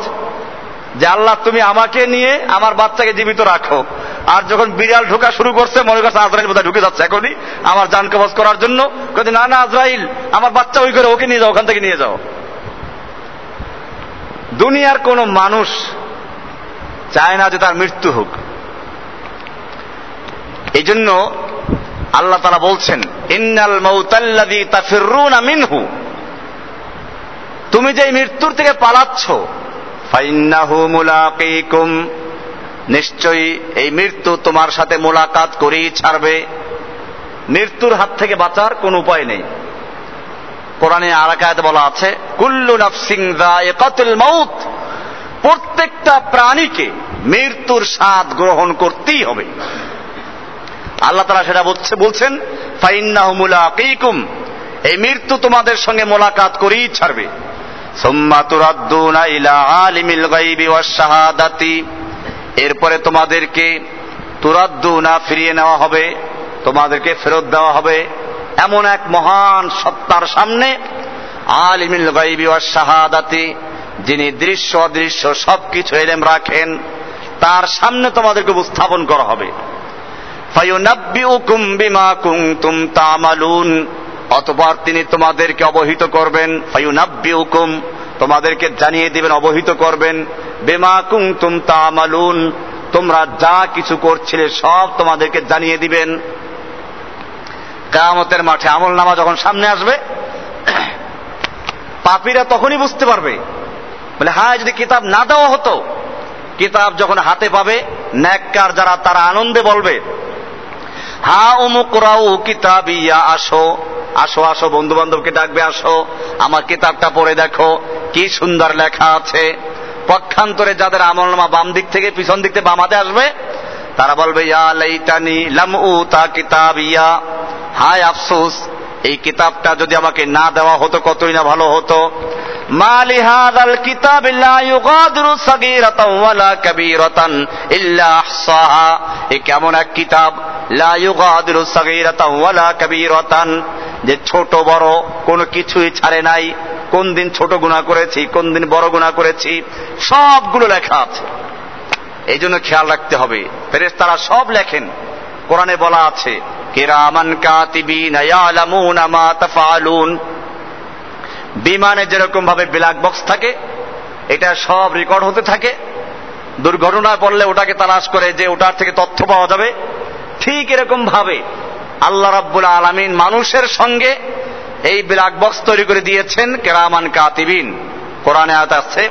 [SPEAKER 1] যে আল্লাহ তুমি আমাকে নিয়ে আমার বাচ্চাকে জীবিত রাখো। আর যখন বিড়াল ঢোকা শুরু করছে, মনে করছে আজরাইল বোধহয় ঢুকে যাচ্ছে এখনই, আমার জান কবজ করার জন্য। কিন্তু না না, আজরাইল, আমার বাচ্চা ওই ঘরে, ওকে নিয়ে যাও, ওখান থেকে নিয়ে যাও। দুনিয়ার কোন মানুষ চায় না যে তার মৃত্যু হোক। এই জন্য আল্লাহ তারা বলছেন, ইন্নাল মৌতাল্লাদি তাফিরুনা মিনহু। তুমি যে মৃত্যুর থেকে পালাচ্ছ, ফাইন্নাহু মুলাকিকুম। নিশ্চয়ই এই মৃত্যু তোমার সাথে মোলাকাত করেই ছাড়বে। মৃত্যুর হাত থেকে বাঁচার কোন উপায় নেই। কোরআনে আরাকায়াতে বলা আছে, কুল্লু নাফসিং যায়িকাতুল মাউত। প্রত্যেকটা প্রাণীকে মৃত্যুর স্বাদ গ্রহণ করতেই হবে। আল্লাহ তারা সেটা বলছে, বলছেন এই মৃত্যু তোমাদের সঙ্গে মোলাকাত করেই ছাড়বে। এরপরে তোমাদেরকে তুরাদ্দুনা ফিরিয়ে নেওয়া হবে, তোমাদেরকে ফেরত দেওয়া হবে এমন এক মহান সত্তার সামনে আলিমিল ওয়াস শাহাদাতি যিনি দৃশ্য অদৃশ্য সবকিছু এলেম রাখেন, তার সামনে তোমাদেরকে উপস্থাপন করা হবে। ফায়ুনাব্বিউকুম বিমা কুনতুম তামালুন। অতঃপর তিনি তোমাদেরকে অবহিত করবেন। ফায়ুনাব্বিউকুম, তোমাদেরকে জানিয়ে দিবেন, অবহিত করবেন। বেমা কুনতুম তামালুন, তোমরা যা কিছু করছিলে সব তোমাদেরকে জানিয়ে দিবেন। কামতের মাঠে আমল নামা যখন সামনে আসবে, পাপিরা তখনই বুঝতে পারবে। বলে হ্যাঁ যদি কিতাব না দেওয়া হতো, কিতাব যখন হাতে পাবে, ন্যাককার যারা তারা আনন্দে বলবে হা অমুক রাউ কিতাব, ইয়া আসো। আসো আসো বন্ধু বান্ধবকে ডাকবে, আসো। আমার কিতাবটা পড়ে দেখো, কি সুন্দর লেখা আছে। পক্ষান্তরে যাদের আমলনামা বাম দিক থেকে পিছন দিক থেকে বামাতে আসবে, তারা বলবে, ইয়া লাইতানি লাম কিতাব, ইয়া। হায় আফসোস, এই কিতাবটা যদি আমাকে না দেওয়া হতো, কতই না ভালো হতো। মালি হাদাল কিতাব লা ইউগাদিরু সাগীরাতান ওয়ালা কাবীরাতান ইল্লা আহসাহা। এ কেমন এক কিতাব যে ছোট বড় কোনো কিছুই ছাড়ে নাই। কোন দিন ছোট গুণা করেছি, কোন দিন বড় গুণা করেছি, সবগুলো লেখা আছে। এই জন্য খেয়াল রাখতে হবে। ফেরেস তারা সব লেখেন। কোরআনে বলা আছে বিমানে যেরকম ভাবে ব্ল্যাক বক্স থাকে, এটা সব রেকর্ড হতে থাকে। দুর্ঘটনায় পড়লে ওটাকে তালাশ করে যে ওটার থেকে তথ্য পাওয়া যাবে। ঠিক এরকম ভাবে আল্লাহ রাব্বুল আলামিন মানুষের সঙ্গে এই ব্ল্যাক বক্স তৈরি করে দিয়েছেন, কেরামান কাতিবিন। কোরআনে আয়াত আছে,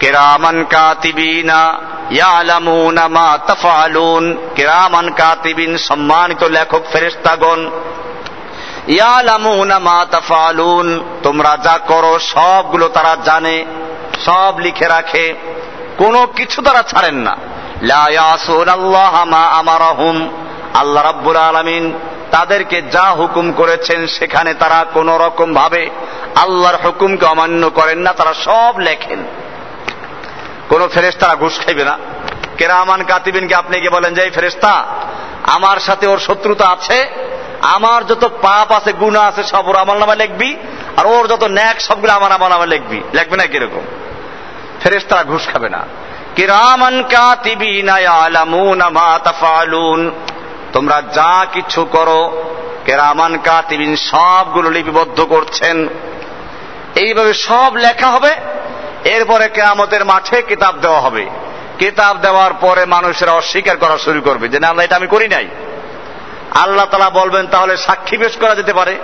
[SPEAKER 1] কেরামান কাতিবিনা ইয়ালামুনা মা তাফআলুন। কেরামান কাতিবিন সম্মানিত লেখক ফেরেশতাগণ, ইয়ালামুনা মা তাফআলুন। তোমরা যা করো, সবগুলো তারা জানে, সব লিখে রাখে। কোনো কিছু তারা ছাড়েন না। আল্লাহ রাব্বুল আলামিন তাদেরকে যা হুকুম করেছেন সেখানে তারা কোন রকম ভাবে আল্লাহর হুকুমকে অমান্য করেন না, তারা সব লেখেন। কোন ফেরেস্তারা ঘুষ খাইবে না। কেরামান কাতিবিনকে আপনি কি বলেন যে, এই ফেরেস্তা আমার সাথে ওর শত্রুতা আছে, আমার যত পাপ আছে গুণা আছে, সব ওর আমল নামা লিখবি, আর ওর যত ন্যাক, সবগুলো আমার আমল নামা লিখবি। লিখবে না কীরকম? ফেরেস্তারা ঘুষ খাবে না। কিরামান কাতিবিনা মা তাফআলুন। তোমরা যা কিছু করো, কেরামান কাতিবিন সবগুলো লিপিবদ্ধ করছেন। এইভাবে সব লেখা হবে, এরপরে কেয়ামতের মাঠে কিতাব দেওয়া হবে। কিতাব দেওয়ার পরে মানুষেরা অস্বীকার করা শুরু করবে যে, না আল্লাহ এটা আমি করি নাই। আল্লাহ তালা বলবেন, তাহলে সাক্ষী পেশ করা যেতে পারে।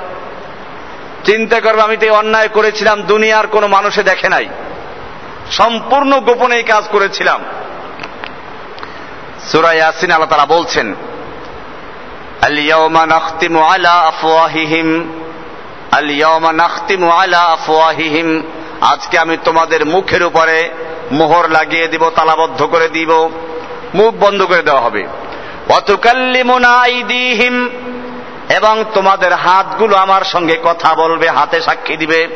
[SPEAKER 1] চিন্তা করবে, আমি তো অন্যায় করেছিলাম, দুনিয়ার কোনো মানুষে দেখে নাই। সম্পূর্ণ গোপনে এই কাজ করেছিলাম। সুরা ইয়াসিন আল্লাহ তারা বলছেন আলিয়াউমা নাখতিমু আলা আফওয়াহিহিম আলিয়াউমা নাখতিমু আলা আফওয়াহিহিম, আজকে আমি তোমাদের মুখের উপরে মোহর লাগিয়ে দিব, তালাবদ্ধ করে দিব, মুখ বন্ধ করে দেওয়া হবে। অতুকাল্লিমুনা আইদিহিম, এবং তোমাদের হাতগুলো আমার সঙ্গে কথা বলবে, হাতে সাক্ষী দিবে।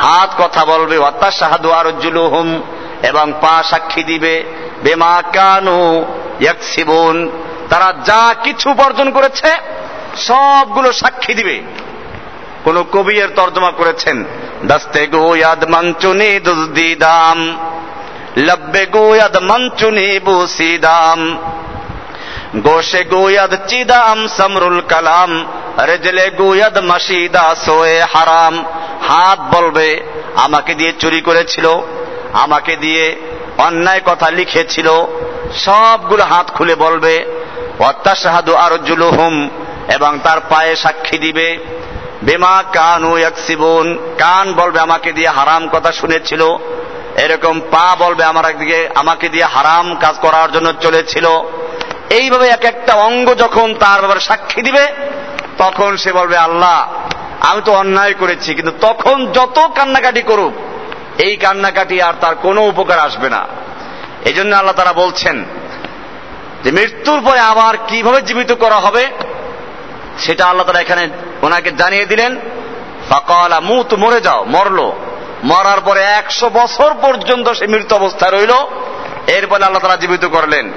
[SPEAKER 1] হাত কথা বলবে অত্যাসাহাদু আর জুলুহুম এবং পা সাক্ষী দিবে, বেমা কানু ইয়াকসিবুন। তারা যা কিছু উপার্জন করেছে, সবগুলো সাক্ষী দিবে। কোন কবি এর তর্জমা করেছেন দস্তে গোয়াদ মঞ্চুনি দুজদিদাম লব্বে গো গোয়াদ মঞ্চুনি বুসিদাম গোশে গোয়াদ চিদাম সমরুল কালাম রেজলে গুয়াদ মসিদা সোয়ে হারাম। হাত বলবে, আমাকে দিয়ে চুরি করেছিল, আমাকে দিয়ে অন্যায় কথা লিখেছিল। সবগুলো হাত খুলে বলবে অত্যাসাহাদু আরজুলুহুম এবং তার পায়ে সাক্ষী দিবে, বেমা কানু ইয়াকসিবুন কান বলবে, আমাকে দিয়ে হারাম কথা শুনেছিল এরকম পা বলবে, আমার একদিকে আমাকে দিয়ে হারাম কাজ করার জন্য চলেছিল এইভাবে এক একটা অঙ্গ যখন তার ব্যাপারে সাক্ষী দিবে তখন সে বলবে, আল্লাহ, আমি তো অন্যায় করেছি, কিন্তু তখন যত কান্নাকাটি করুক, এই কান্নাকাটি আর তার কোনো উপকার আসবে না। এই জন্য আল্লাহ তারা বলছেন যে, মৃত্যুর পরে আবার কীভাবে জীবিত করা হবে, সেটা আল্লাহ তারা এখানে ওনাকে জানিয়ে দিলেন। ফাকালা, মুত মরে যাও, মরলো। মরার পরে একশো বছর পর্যন্ত সে মৃত অবস্থায় রইল। এরপরে আল্লাহ তারা জীবিত করলেন।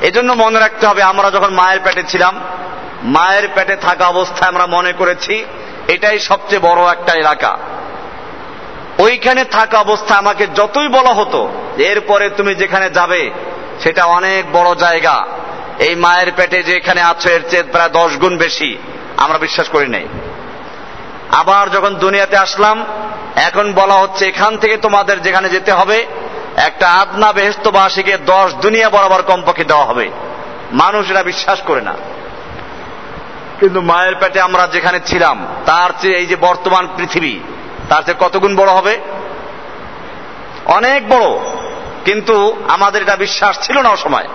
[SPEAKER 1] এজন্য মনে রাখতে হবে, আমরা যখন মায়ের পেটে ছিলাম মায়ের পেটে থাকা অবস্থায় আমরা মনে করেছি, এটাই সবচেয়ে বড় একটা এলাকা। ওইখানে থাকা অবস্থা আমাকে যতই বলা হতো, এরপরে তুমি যেখানে যাবে, সেটা অনেক বড় জায়গা। এই মায়ের পেটে যেখানে আছো, এর চেয়ে প্রায় দশ গুণ বেশি, আমরা বিশ্বাস করি নাই। আবার যখন দুনিয়াতে আসলাম, এখন বলা হচ্ছে এখান থেকে তোমাদের যেখানে যেতে হবে, একটা আদনা বেহস্তবাসীকে দশ দুনিয়া বরাবর কমপক্ষে দেওয়া হবে। মানুষ বিশ্বাস করে না। কিন্তু মায়ের পেটে আমরা যেখানে ছিলাম, তার চেয়ে এই যে বর্তমান পৃথিবী, তার চেয়ে কতগুণ বড় হবে? অনেক বড়। কিন্তু আমাদের এটা বিশ্বাস ছিল না সময়।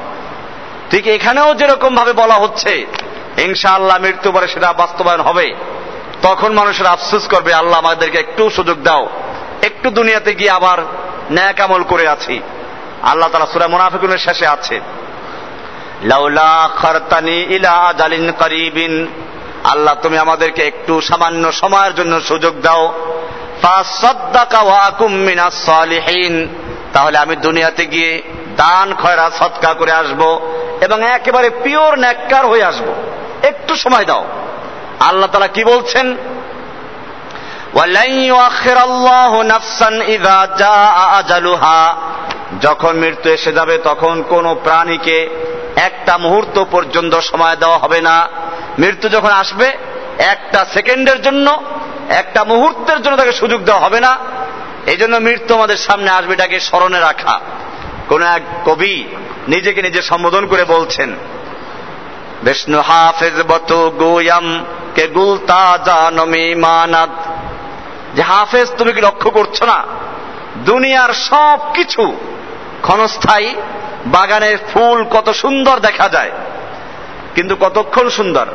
[SPEAKER 1] ঠিক এখানেও যেরকম ভাবে বলা হচ্ছে, ইনশাআল্লাহ মৃত্যু পরে সেটা বাস্তবায়ন হবে। তখন মানুষের আফসোস করবে, আল্লাহ আমাদেরকে একটু সুযোগ দাও। একটু দুনিয়াতে গিয়ে আবার ন্যাক আমল করে আছি। আল্লাহ তালা সুরা মুনাফিকুনের শেষে আছে। লাউলা খরতানি ইলা করিবিন। আল্লাহ, তুমি আমাদেরকে একটু সামান্য সময়ের জন্য সুযোগ দাও। তাহলে আমি দুনিয়াতে গিয়ে দান, খয়রা, সৎকা করে আসব এবং একেবারে পিওর ন্যাক্কার হয়ে আসব। একটু সময় দাও। আল্লাহ তালা কি বলছেন? যখন মৃত্যু এসে যাবে, তখন কোন প্রাণীকে একটা মুহূর্ত পর্যন্ত সময় দেওয়া হবে না। মৃত্যু যখন আসবে, একটা সেকেন্ডের জন্য, একটা মুহূর্তের জন্য তাকে সুযোগ দেওয়া হবে না। এই জন্য মৃত্যু আমাদের সামনে আসবে, এটাকে স্মরণে রাখা। কোন এক কবি নিজেকে নিজে সম্বোধন করে বলছেন, বিষ্ণু হাফেজ বত গোয়াম কে গুলতা জানমি মানাদ যে হাফেজ, তুমি কি লক্ষ্য করছ না? দুনিয়ার সব কিছু ক্ষণস্থায়ী বাগানের ফুল কত সুন্দর দেখা যায়। কিন্তু কতক্ষণ সুন্দর?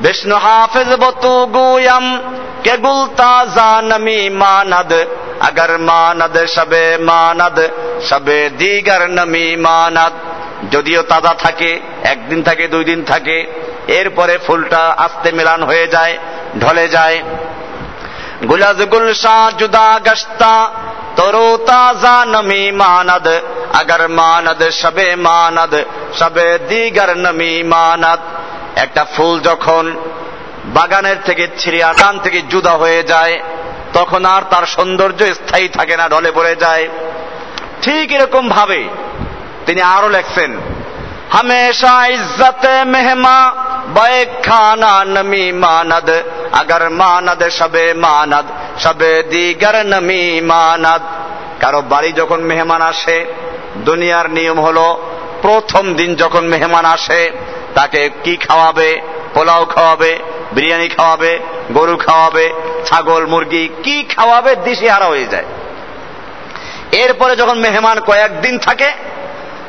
[SPEAKER 1] বিষ্ণু হাফেজ বতু গুয়াম কেগুল তাজা নমি মানাদ, আগর মানাদ, সবে মানাদ, সবে দিগার নমি মানাদ। যদিও তাজা থাকে, একদিন থাকে, দুই দিন থাকে, এরপরে ফুলটা আস্তে মিলান হয়ে যায়, ঢলে যায়। গুলাজ গুলশা জুদা গস্তা, তরো তাজা নমি মানাদ আগার মানাদ, সবে মানাদ, সবে দিগার নমি মানাদ। একটা ফুল যখন বাগানের থেকে ছিঁড়ে আটান থেকে জুদা হয়ে যায়, তখন আর তার সৌন্দর্য স্থায়ী থাকে না, ঢলে পড়ে যায়। ঠিক এরকম ভাবে তিনি আরও লেখছেন, হমেশা ইজ্জতে মেহমা বয়েক খানা নমি মানাদ, আগর মানাদ, সবে মানাদ, সবে দিগর নমি মানাদ। কারও বাড়ি যখন মেহমান আসে দুনিয়ার নিয়ম হলো, প্রথম দিন যখন মেহমান আসে, তাকে কি খাওয়াবে? পোলাও খাওয়াবে, বিরিয়ানি খাওয়াবে, গরু খাওয়াবে, ছাগল, মুরগি, কি খাওয়াবে দিশে হারা হয়ে যায়। এরপরে যখন মেহমান কয়েকদিন থাকে,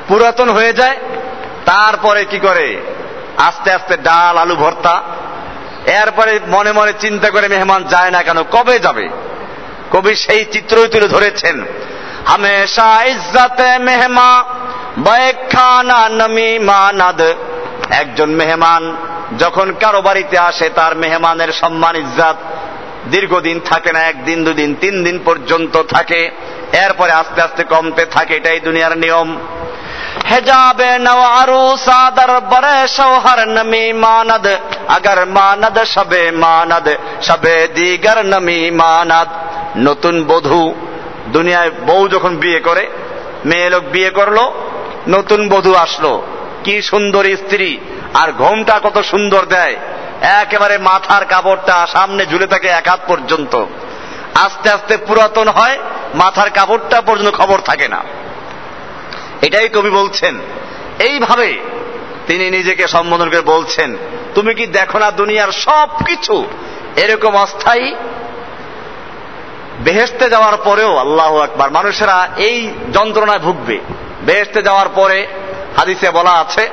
[SPEAKER 1] পুরাতন হয়ে যায়, তারপরে কি করে? আস্তে আস্তে ডাল, আলু ভর্তা। এরপরে মনে মনে চিন্তা করে মেহমান যায় না কেন, কবে যাবে? কবি সেই চিত্রই তুলে ধরেছেন। হামেশা ইজ্জাতে মেহমা বয়খানা নমি মানাদ একজন মেহমান যখন কারও বাড়িতে আসে, তার মেহমানের সম্মান, ইজ্জাত দীর্ঘদিন থাকে না, একদিন, দুদিন, তিন দিন পর্যন্ত থাকে। এরপরে আস্তে আস্তে কমতে থাকে, এটাই দুনিয়ার নিয়ম। হেজাবে নওয়ারু সাদর বরে শৌহর নমি মানদ। আগার মানদ সবে মানদ সবে দিগার নমি মানদ। নতুন বধূ দুনিয়ায় বউ যখন বিয়ে করে, মেয়ে লোক বিয়ে করল, নতুন বধূ আসলো। কি সুন্দর স্ত্রী, আর ঘোমটা কত সুন্দর দেয়। একেবারে মাথার কাপড়টা সামনে ঝুলে থাকে এক হাত পর্যন্ত। আস্তে আস্তে পুরাতন হয়, মাথার কাপড়টা পর্যন্ত খবর থাকে না। এটাই কবি বলছেন। এইভাবে তিনি নিজেকে সম্বোধন করে বলছেন, তুমি কি দেখো না দুনিয়ার সব কিছু এরকম অস্থায়ী বেহেস্তে যাওয়ার পরেও আল্লাহ একবার মানুষেরা এই যন্ত্রণায় ভুগবে। বেহেস্তে যাওয়ার পরে হাদিসে বলা আছে,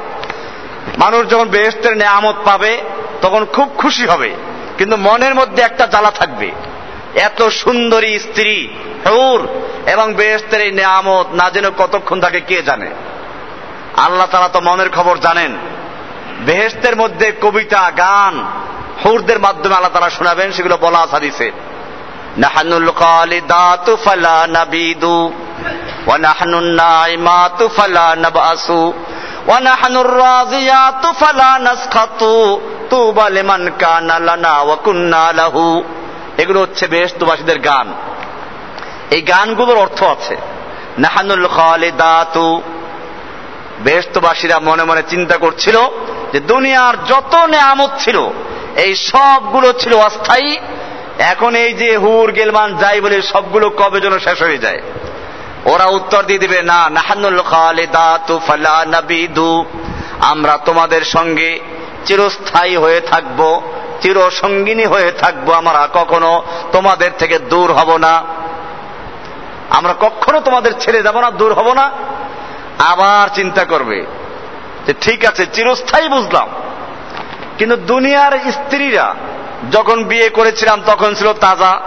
[SPEAKER 1] মানুষ যখন বেহেস্তের নেয়ামত পাবে, তখন খুব খুশি হবে। কিন্তু মনের মধ্যে একটা জ্বালা থাকবে। এত সুন্দরী স্ত্রী, হুর, এবং বেহেস্তের এই নেয়ামত না যেন কতক্ষণ থাকে কে জানে? আল্লাহ তারা তো মনের খবর জানেন। বেহেস্তের মধ্যে কবিতা, গান, হৌরদের মাধ্যমে আল্লাহ তারা শোনাবেন, সেগুলো বলা হাদিসে। نحن الخالدات فلا نبيد ونحن النائمات فلا نبأس ونحن الراضيات فلا نسخط طوبى لمن كان لنا وكنا له এগুলো হচ্ছে বেহেশতবাসীদের গান এই গানগুলোর অর্থ আছে নাহানুল খালিদাতু বেহেশতবাসীরা মনে মনে চিন্তা করছিল যে দুনিয়ার যত নেয়ামত ছিল এই সবগুলো ছিল অস্থায়ী এখন এই যে হুর, গেলমান, যাই বলে, সবগুলো কবে যেন শেষ হয়ে যায়? ওরা উত্তর দিয়ে দিবে, না, নাহানুল আমরা তোমাদের সঙ্গে চিরস্থায়ী হয়ে থাকব চির সঙ্গিনী হয়ে থাকব। আমরা কখনো তোমাদের থেকে দূর হব না। আমরা কখনো তোমাদের ছেড়ে যাব না, দূর হব না। আবার চিন্তা করবে যে, ঠিক আছে, চিরস্থায়ী বুঝলাম। কিন্তু দুনিয়ার স্ত্রীরা যখন বিয়ে করেছিলাম, তখন ছিল তাজা।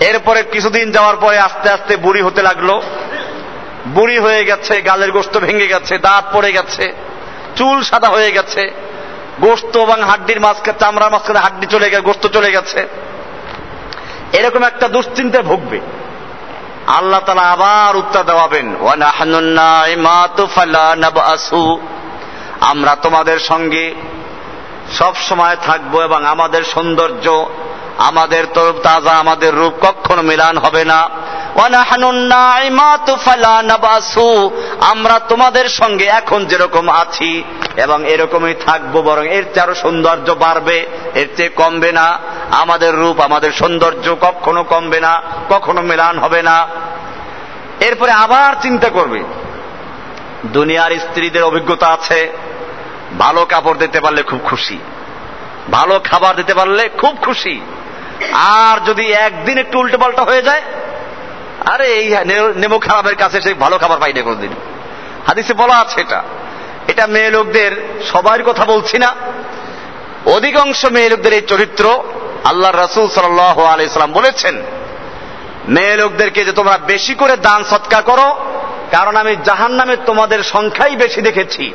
[SPEAKER 1] এরপরে কিছুদিন যাওয়ার পরে আস্তে আস্তে বুড়ি হতে লাগল। বুড়ি হয়ে গেছে, গালের গোস্ত ভেঙে গেছে, দাঁত পড়ে গেছে, চুল সাদা হয়ে গেছে, গোস্ত এবং হাড্ডির মাঝখানে, চামড়ার মাঝখানে হাড্ডি চলে গেছে, গোস্ত চলে গেছে। এরকম একটা দুশ্চিন্তায় ভুগবে। আল্লাহ তালা আবার উত্তর দেওয়াবেন আমরা তোমাদের সঙ্গে সব সময় থাকব এবং আমাদের সৌন্দর্য, আমাদের তরফ তাজা আমাদের রূপ কখনো মিলান হবে না। আমরা তোমাদের সঙ্গে এখন যেরকম আছি এবং এরকমই থাকব, বরং এর চেয়ে আরও সৌন্দর্য বাড়বে, এর চেয়ে কমবে না। আমাদের রূপ, আমাদের সৌন্দর্য কখনো কমবে না, কখনো মিলান হবে না। এরপরে আবার চিন্তা করবে। দুনিয়ার স্ত্রীদের অভিজ্ঞতা আছে। ভালো কাপড় দিতে পারলে খুব খুশি। ভালো খাবার দিতে পারলে খুব খুশি। আর যদি একদিন একটু উল্টো পাল্টা হয়ে যায়, আরে এই নেমু খারাপের কাছে সে ভালো খাবার পাই না কোনদিন। হাদিসে বলা আছে এটা। এটা মেয়ে লোকদের সবার কথা বলছি না। অধিকাংশ মেয়ে লোকদের এই চরিত্র আল্লাহ রসুল সাল্লাম বলেছেন। মেয়ে লোকদেরকে যে তোমরা বেশি করে দান সৎকার করো, কারণ আমি জাহান নামে তোমাদের সংখ্যাই বেশি দেখেছি।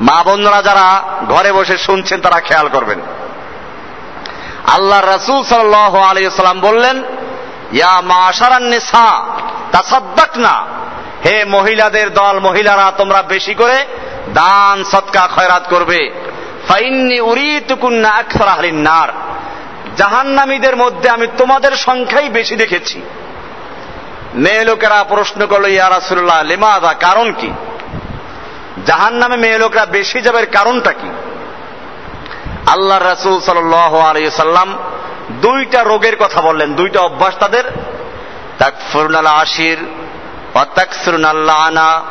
[SPEAKER 1] মা বোনরা যারা ঘরে বসে শুনছেন, তারা খেয়াল করবেন। আল্লাহ রসুল সাল্লাম বললেন, ইয়া মা আশারান্নেসা তাসাদ্দাক না হে মহিলাদের দল, মহিলারা, তোমরা বেশি করে দান, সৎকা, খয়রাত করবে। ফাইন্নি উরিতুকুন্না আকসার আহলিন নার। জাহান্নামীদের মধ্যে আমি তোমাদের সংখ্যাই বেশি দেখেছি। মেয়ে লোকেরা প্রশ্ন করল, ইয়া রাসুল্লাহ লিমাদা কারণ কি? জাহান নামে মেয়ে লোকরা বেশি যাবে কারণটা কি? আল্লাহ রাসুল সাল্লাম দুইটা রোগের কথা বললেন, দুইটা অভ্যাস তাদের। আশির আনা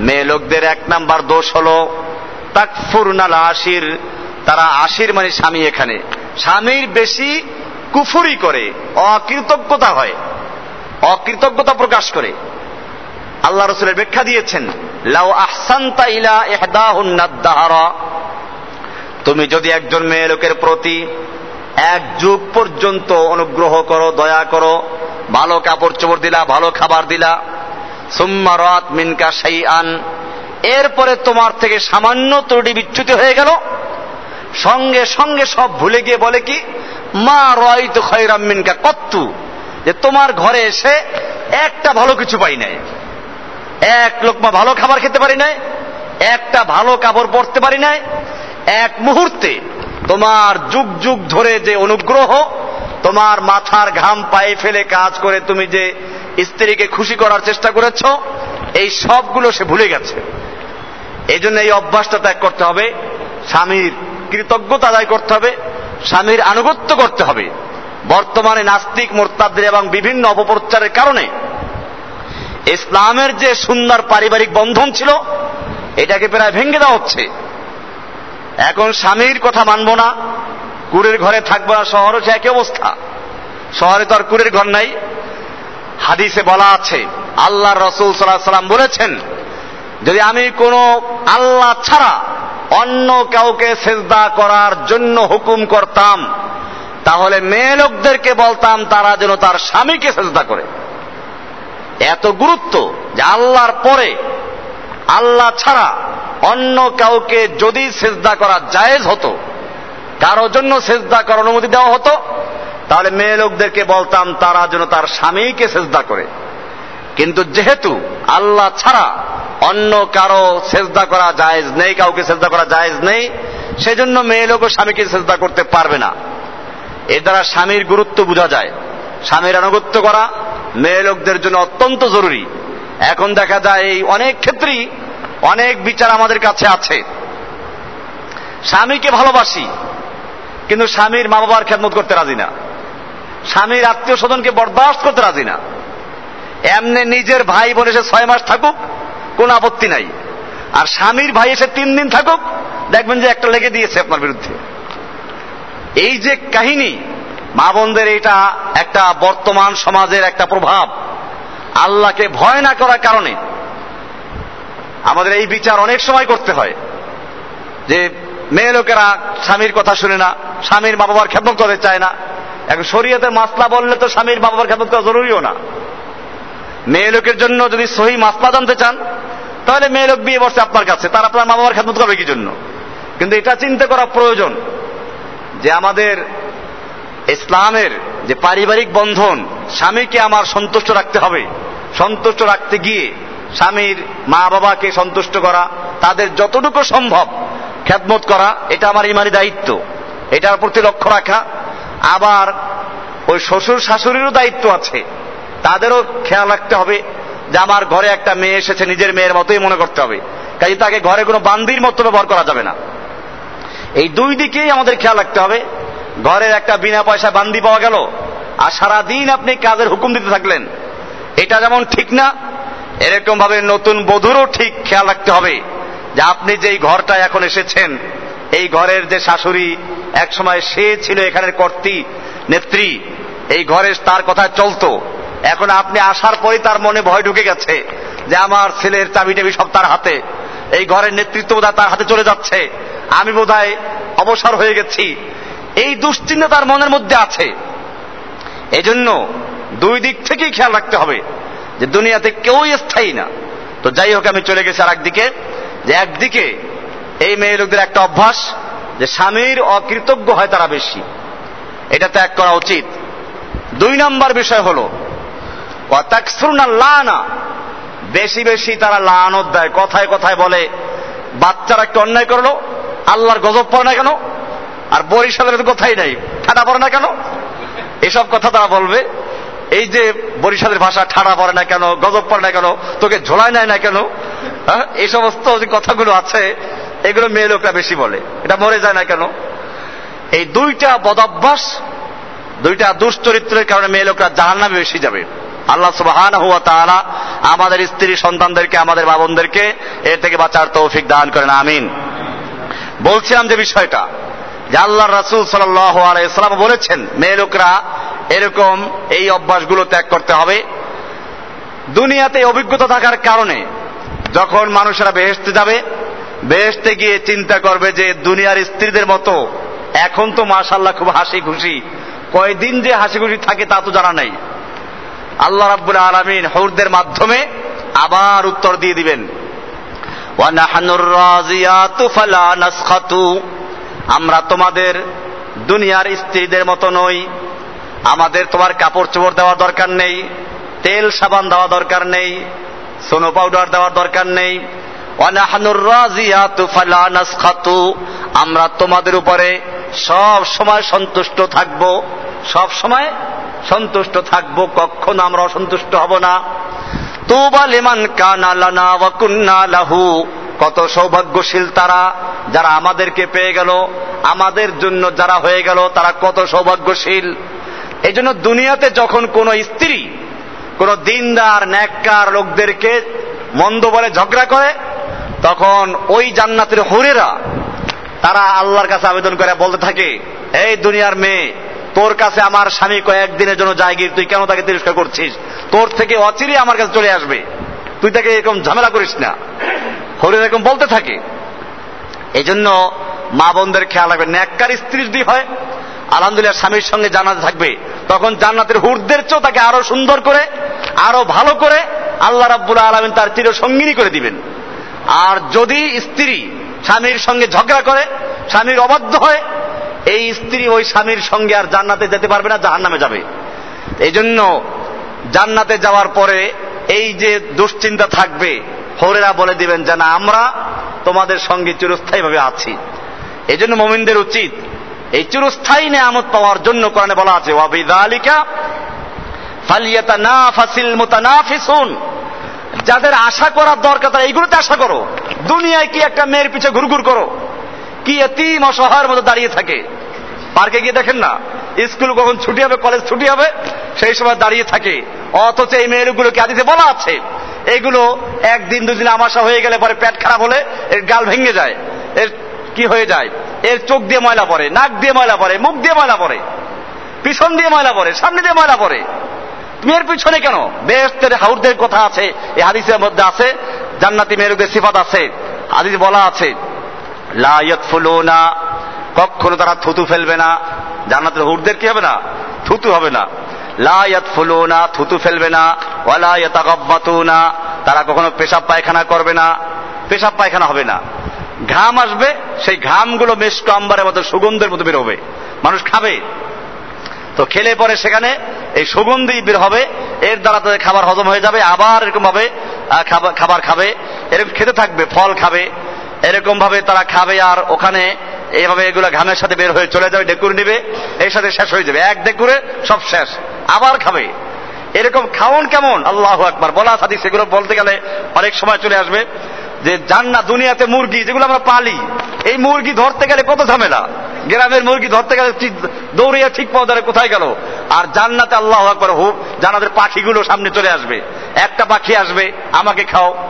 [SPEAKER 1] মেয়ে লোকদের এক নাম্বার দোষ হলো তাকফুরনাল আশির। তারা আশির মানে স্বামী এখানে। স্বামীর বেশি কুফুরি করে, অকৃতজ্ঞতা হয়, অকৃতজ্ঞতা প্রকাশ করে। আল্লাহ রসুলের ব্যাখ্যা দিয়েছেন, লাউ আহসান্তা ইলা ইহদাহুন্নাদ্দাহারা তুমি যদি একজন মেয়ে লোকের প্রতি এক যুগ পর্যন্ত অনুগ্রহ করো, দয়া করো, ভালো কাপড় চোপড় দিলা, ভালো খাবার দিলা, সুম্মা রাত মিনকা সাই আন এরপরে তোমার থেকে সামান্য ত্রুটি বিচ্যুতি হয়ে গেল। সঙ্গে সঙ্গে সব ভুলে গিয়ে বলে কি, মা রয় তো খয়রাম মিনকা কত্তু। যে তোমার ঘরে এসে একটা ভালো কিছু পাই নাই। এক লোকমা ভালো খাবার খেতে পারি নাই, একটা ভালো কাপড় পরতে পারি নাই। এক মুহূর্তে তোমার যুগ যুগ ধরে যে অনুগ্রহ, তোমার মাথার ঘাম পায়ে ফেলে কাজ করে তুমি যে স্ত্রীকে খুশি করার চেষ্টা করেছ, এই সবগুলো সে ভুলে গেছে। এই জন্য এই অভ্যাসটা ত্যাগ করতে হবে, স্বামীর কৃতজ্ঞতা আদায় করতে হবে, স্বামীর আনুগত্য করতে হবে। বর্তমানে নাস্তিক মোরতাদের এবং বিভিন্ন অপপ্রচারের কারণে ইসলামের যে সুন্দর পারিবারিক বন্ধন ছিল, এটাকে প্রায় ভেঙে দেওয়া হচ্ছে। এখন স্বামীর কথা মানবো না কুরের ঘরে থাকব না শহরও সে একই অবস্থা? শহরে তো আর কুরের ঘর নাই। হাদিসে বলা আছে আল্লাহ রসুল সাল্লাহ সাল্লাম বলেছেন, যদি আমি কোনো আল্লাহ ছাড়া অন্য কাউকে সেজদা করার জন্য হুকুম করতাম, তাহলে মেয়ে লোকদেরকে বলতাম, তারা যেন তার স্বামীকে সেজদা করে। এত গুরুত্ব যে আল্লাহর পরে আল্লাহ ছাড়া অন্য কাউকে যদি সেজদা করা জায়েজ হতো, কারও জন্য সেজদা করার অনুমতি দেওয়া হতো, তাহলে মেয়ে লোকদেরকে বলতাম, তারা যেন তার স্বামীকে সেজদা করে। কিন্তু যেহেতু আল্লাহ ছাড়া অন্য কারও সেজদা করা জায়েজ নেই, কাউকে সেজদা করা জায়েজ নেই, সেজন্য মেয়ে লোকও স্বামীকে সেজদা করতে পারবে না। এর দ্বারা স্বামীর গুরুত্ব বোঝা যায়। স্বামীর আনুগত্য করা মেয়ে লোকদের জন্য অত্যন্ত জরুরি। এখন দেখা যায় এই অনেক ক্ষেত্রেই অনেক বিচার আমাদের কাছে আছে। স্বামীকে ভালোবাসি, কিন্তু স্বামীর মা বাবার খেদমত করতে রাজি না। স্বামীর আত্মীয় স্বজনকে বরদাস্ত করতে রাজি না। এমনি নিজের ভাই বোন এসে ছয় মাস থাকুক, কোন আপত্তি নাই। আর স্বামীর ভাই এসে তিন দিন থাকুক, দেখবেন যে একটা লেগে দিয়েছে আপনার বিরুদ্ধে। এই যে কাহিনী মা বোনদের এটা একটা বর্তমান সমাজের একটা প্রভাব। আল্লাহকে ভয় না করার কারণে আমাদের এই বিচার অনেক সময় করতে হয় যে মেয়ে লোকেরা স্বামীর কথা শুনে না, স্বামীর মা বাবার খেদমত করতে চায় না। এখন শরীয়তের মাসলা বললে তো স্বামীর মা বাবার খেদমত করা জরুরিও না। মেয়ে লোকের জন্য যদি সহি মাসলা জানতে চান, তাহলে মেয়ে লোক বিয়ে বসছে আপনার কাছে, তার আপনার মা বাবার খেদমত করবে কি জন্য? কিন্তু এটা চিন্তা করা প্রয়োজন যে আমাদের ইসলামের যে পারিবারিক বন্ধন, স্বামীকে আমার সন্তুষ্ট রাখতে হবে। সন্তুষ্ট রাখতে গিয়ে স্বামীর মা বাবাকে সন্তুষ্ট করা, তাদের যতটুকু সম্ভব খ্যাতমত করা, এটা আমার ইমানি দায়িত্ব। এটার প্রতি লক্ষ্য রাখা। আবার ওই শ্বশুর শাশুড়িরও দায়িত্ব আছে। তাদেরও খেয়াল রাখতে হবে যে আমার ঘরে একটা মেয়ে এসেছে, নিজের মেয়ের মতোই মনে করতে হবে। কাজে তাকে ঘরে কোনো বান্দির মতো ব্যবহার করা যাবে না। এই দুই দিকেই আমাদের খেয়াল রাখতে হবে। ঘরের একটা বিনা পয়সা বান্দি পাওয়া গেল, আর সারাদিন আপনি কাজের হুকুম দিতে থাকলেন। এটা যেমন ঠিক না এরকম ভাবে নতুন বধুরও ঠিক খেয়াল রাখতে হবে যে আপনি যেই ঘরটা এখন এসেছেন, এই ঘরের যে শাশুড়ি এক সময় সে ছিল এখানের কর্তী, নেত্রী, এই ঘরে তার কথা চলতো। এখন আপনি আসার পরে তার মনে ভয় ঢুকে গেছে যে আমার ছেলের চাবি টাবি সব তার হাতে। এই ঘরের নেতৃত্ব বোধহয় তার হাতে চলে যাচ্ছে। আমি বোধহয় অবসর হয়ে গেছি। এই দুশ্চিন্তা তার মনের মধ্যে আছে। এজন্য দুই দিক থেকেই খেয়াল রাখতে হবে যে দুনিয়াতে কেউই স্থায়ী না। তো যাই হোক, আমি চলে গেছি আর একদিকে যে একদিকে এই মেয়ে লোকদের একটা অভ্যাস যে স্বামীর অকৃতজ্ঞ হয় তারা বেশি। এটা ত্যাগ করা উচিত। দুই নম্বর বিষয় হল লানা। বেশি বেশি তারা লানত দেয়। কথায় কথায় বলে, বাচ্চারা একটু অন্যায় করল, আল্লাহর গজব পড়ে না কেন? আর বরিশালের কথাই নাই। ঠাডা পড়ে না কেন? এসব কথা তারা বলবে। এই যে বরিশালের ভাষা ঠাড়া পড়ে না কেন, গজব পড়ে না কেন, তোকে ঝোলায় নেয় না কেন হ্যাঁ? এই সমস্ত যে কথাগুলো আছে, এগুলো মেয়ে লোকরা বেশি বলে। এটা মরে যায় না কেন? এই দুইটা বদাভ্যাস, দুইটা দুশ্চরিত্রের কারণে মেয়ে লোকরা জাহান নামে বেশি যাবে। আল্লাহ সুবাহান হুয়া তাআলা আমাদের স্ত্রী সন্তানদেরকে, আমাদের বাবনদেরকে এর থেকে বাঁচার তৌফিক দান করেন। আমিন। বলছিলাম যে বিষয়টা আল্লাহ রাসুল সাল্লাম বলেছেন, মেয়ে লোকরা, এরকম এই অভ্যাসগুলো ত্যাগ করতে হবে। দুনিয়াতে অভিজ্ঞতা থাকার কারণে যখন মানুষেরা বেহেস্তে যাবে বেহেস্তে গিয়ে চিন্তা করবে যে দুনিয়ার স্ত্রীদের মতো এখন তো মাশাল্লাহ খুব হাসি খুশি কয়দিন যে হাসি খুশি থাকে তা তো জানা নাই। আল্লাহ রাব্বুল আলমিন হৌরদের মাধ্যমে আবার উত্তর দিয়ে দিবেন। আমরা তোমাদের দুনিয়ার স্ত্রীদের মতো নই। আমাদের তোমার কাপড় চোপড় দেওয়ার দরকার নেই, তেল সাবান দেওয়া দরকার নেই, সোনো পাউডার দেওয়ার দরকার নেই। আমরা তোমাদের উপরে সব সময় সন্তুষ্ট থাকব। সব সময় সন্তুষ্ট থাকব, কখনো আমরা অসন্তুষ্ট হব না। তুবা লিমান কানা লানা ওয়া লাহু। কত সৌভাগ্যশীল তারা, যারা আমাদেরকে পেয়ে গেল, আমাদের জন্য যারা হয়ে গেল, তারা কত সৌভাগ্যশীল। এই জন্য দুনিয়াতে যখন কোন স্ত্রী, কোন দিনদার, ন্যাক্কার লোকদেরকে মন্দ বলে ঝগড়া করে, তখন ওই জান্নাতের হরেরা, তারা আল্লাহর কাছে আবেদন করে, বলতে থাকে, এই দুনিয়ার মেয়ে, তোর কাছে আমার স্বামী কয়েকদিনের জন্য যায় গিয়ে, তুই কেন তাকে তিরস্কার করছিস? তোর থেকে অচিরে আমার কাছে চলে আসবে। তুই তাকে এরকম ঝামেলা করিস না। হরিণ এরকম বলতে থাকে। এই জন্য মা বোনদের খেয়াল রাখবে ন্যাক্কার স্ত্রী যদি হয়, আলহামদুলিল্লাহ স্বামীর সঙ্গে জানাতে থাকবে। তখন জান্নাতের হুরদের চেয়েও তাকে আরও সুন্দর করে, আরও ভালো করে আল্লাহ রাব্বুল আলমিন তার চির সঙ্গিনী করে দিবেন। আর যদি স্ত্রী স্বামীর সঙ্গে ঝগড়া করে, স্বামীর অবাধ্য হয়, এই স্ত্রী ওই স্বামীর সঙ্গে আর জান্নাতে যেতে পারবে না জাহান নামে যাবে। এই জন্য জান্নাতে যাওয়ার পরে এই যে দুশ্চিন্তা থাকবে হরেরা বলে দিবেন যে না আমরা তোমাদের সঙ্গে চিরস্থায়ীভাবে আছি। এই জন্য মোমিনদের উচিত এই চিরস্থায়ী নেয়ামত পাওয়ার জন্য কোরআনে বলা আছে ফালিয়াতা না ফাসিল যাদের আশা করার দরকার, তারা এইগুলোতে আশা করো। দুনিয়ায় কি একটা মেয়ের পিছে ঘুরঘুর করো? কি এতিম অসহায়ের মতো দাঁড়িয়ে থাকে? পার্কে গিয়ে দেখেন না, স্কুল কখন ছুটি হবে, কলেজ ছুটি হবে, সেই সময় দাঁড়িয়ে থাকে। অথচ এই মেয়েগুলোকে আদিতে বলা আছে এগুলো একদিন দুদিন আমাশা হয়ে গেলে পরে পেট খারাপ হলে এর গাল ভেঙে যায়। এর কি হয়ে যায়? এর চোখ দিয়ে ময়লা পড়ে, নাক দিয়ে ময়লা পড়ে, মুখ দিয়ে ময়লা পড়ে, পিছন দিয়ে ময়লা পড়ে, সামনে দিয়ে ময়লা পড়ে। তুমি এর পিছনে কেন? বেহস্তের হাউরদের কথা আছে, এই হাদিসের মধ্যে আছে, জান্নাতি মেরুদের সিফাত আছে। হাদিস বলা আছে লায়ত ফুলুনা কখনো তারা থুতু ফেলবে না। জান্নাতের হুরদের কি হবে না? থুতু হবে না। লায়াত ফুলুনা থুতু ফেলবে না। তারা কখনো পেশাব পায়খানা করবে না, পেশাব পায়খানা হবে না। ঘাম আসবে, সেই ঘামগুলো মেষ্ট আম্বারের মতো, সুগন্ধের মতো বের হবে। মানুষ খাবে। তো খেলে পরে সেখানে এই সুগন্ধি বের হবে, এর দ্বারা তাদের খাবার হজম হয়ে যাবে, আবার এরকম ভাবে খাবার খাবে, এরকম খেতে থাকবে, ফল খাবে। এরকম ভাবে তারা খাবে আর ওখানে এইভাবে এগুলো ঘামের সাথে বের হয়ে চলে যাবে ডেকুর নিবে, এর সাথে শেষ হয়ে যাবে। এক ডেকুরে সব শেষ, আবার খাবে। এরকম খাওন কেমন? আল্লাহ একবার বলা সাদি সেগুলো বলতে গেলে অনেক সময় চলে আসবে। যে জান্না দুনিয়াতে মুরগি, যেগুলো আমরা পালি, এই মুরগি ধরতে গেলে কত ঝামেলা? গ্রামের মুরগি ধরতে গেলে দৌড়িয়ে ঠিক পাওয়া যায় কোথায় গেল? আর জান্নাতে আল্লাহ একবার হোক জানাদের পাখিগুলো সামনে চলে আসবে। একটা পাখি আসবে, আমাকে খাও।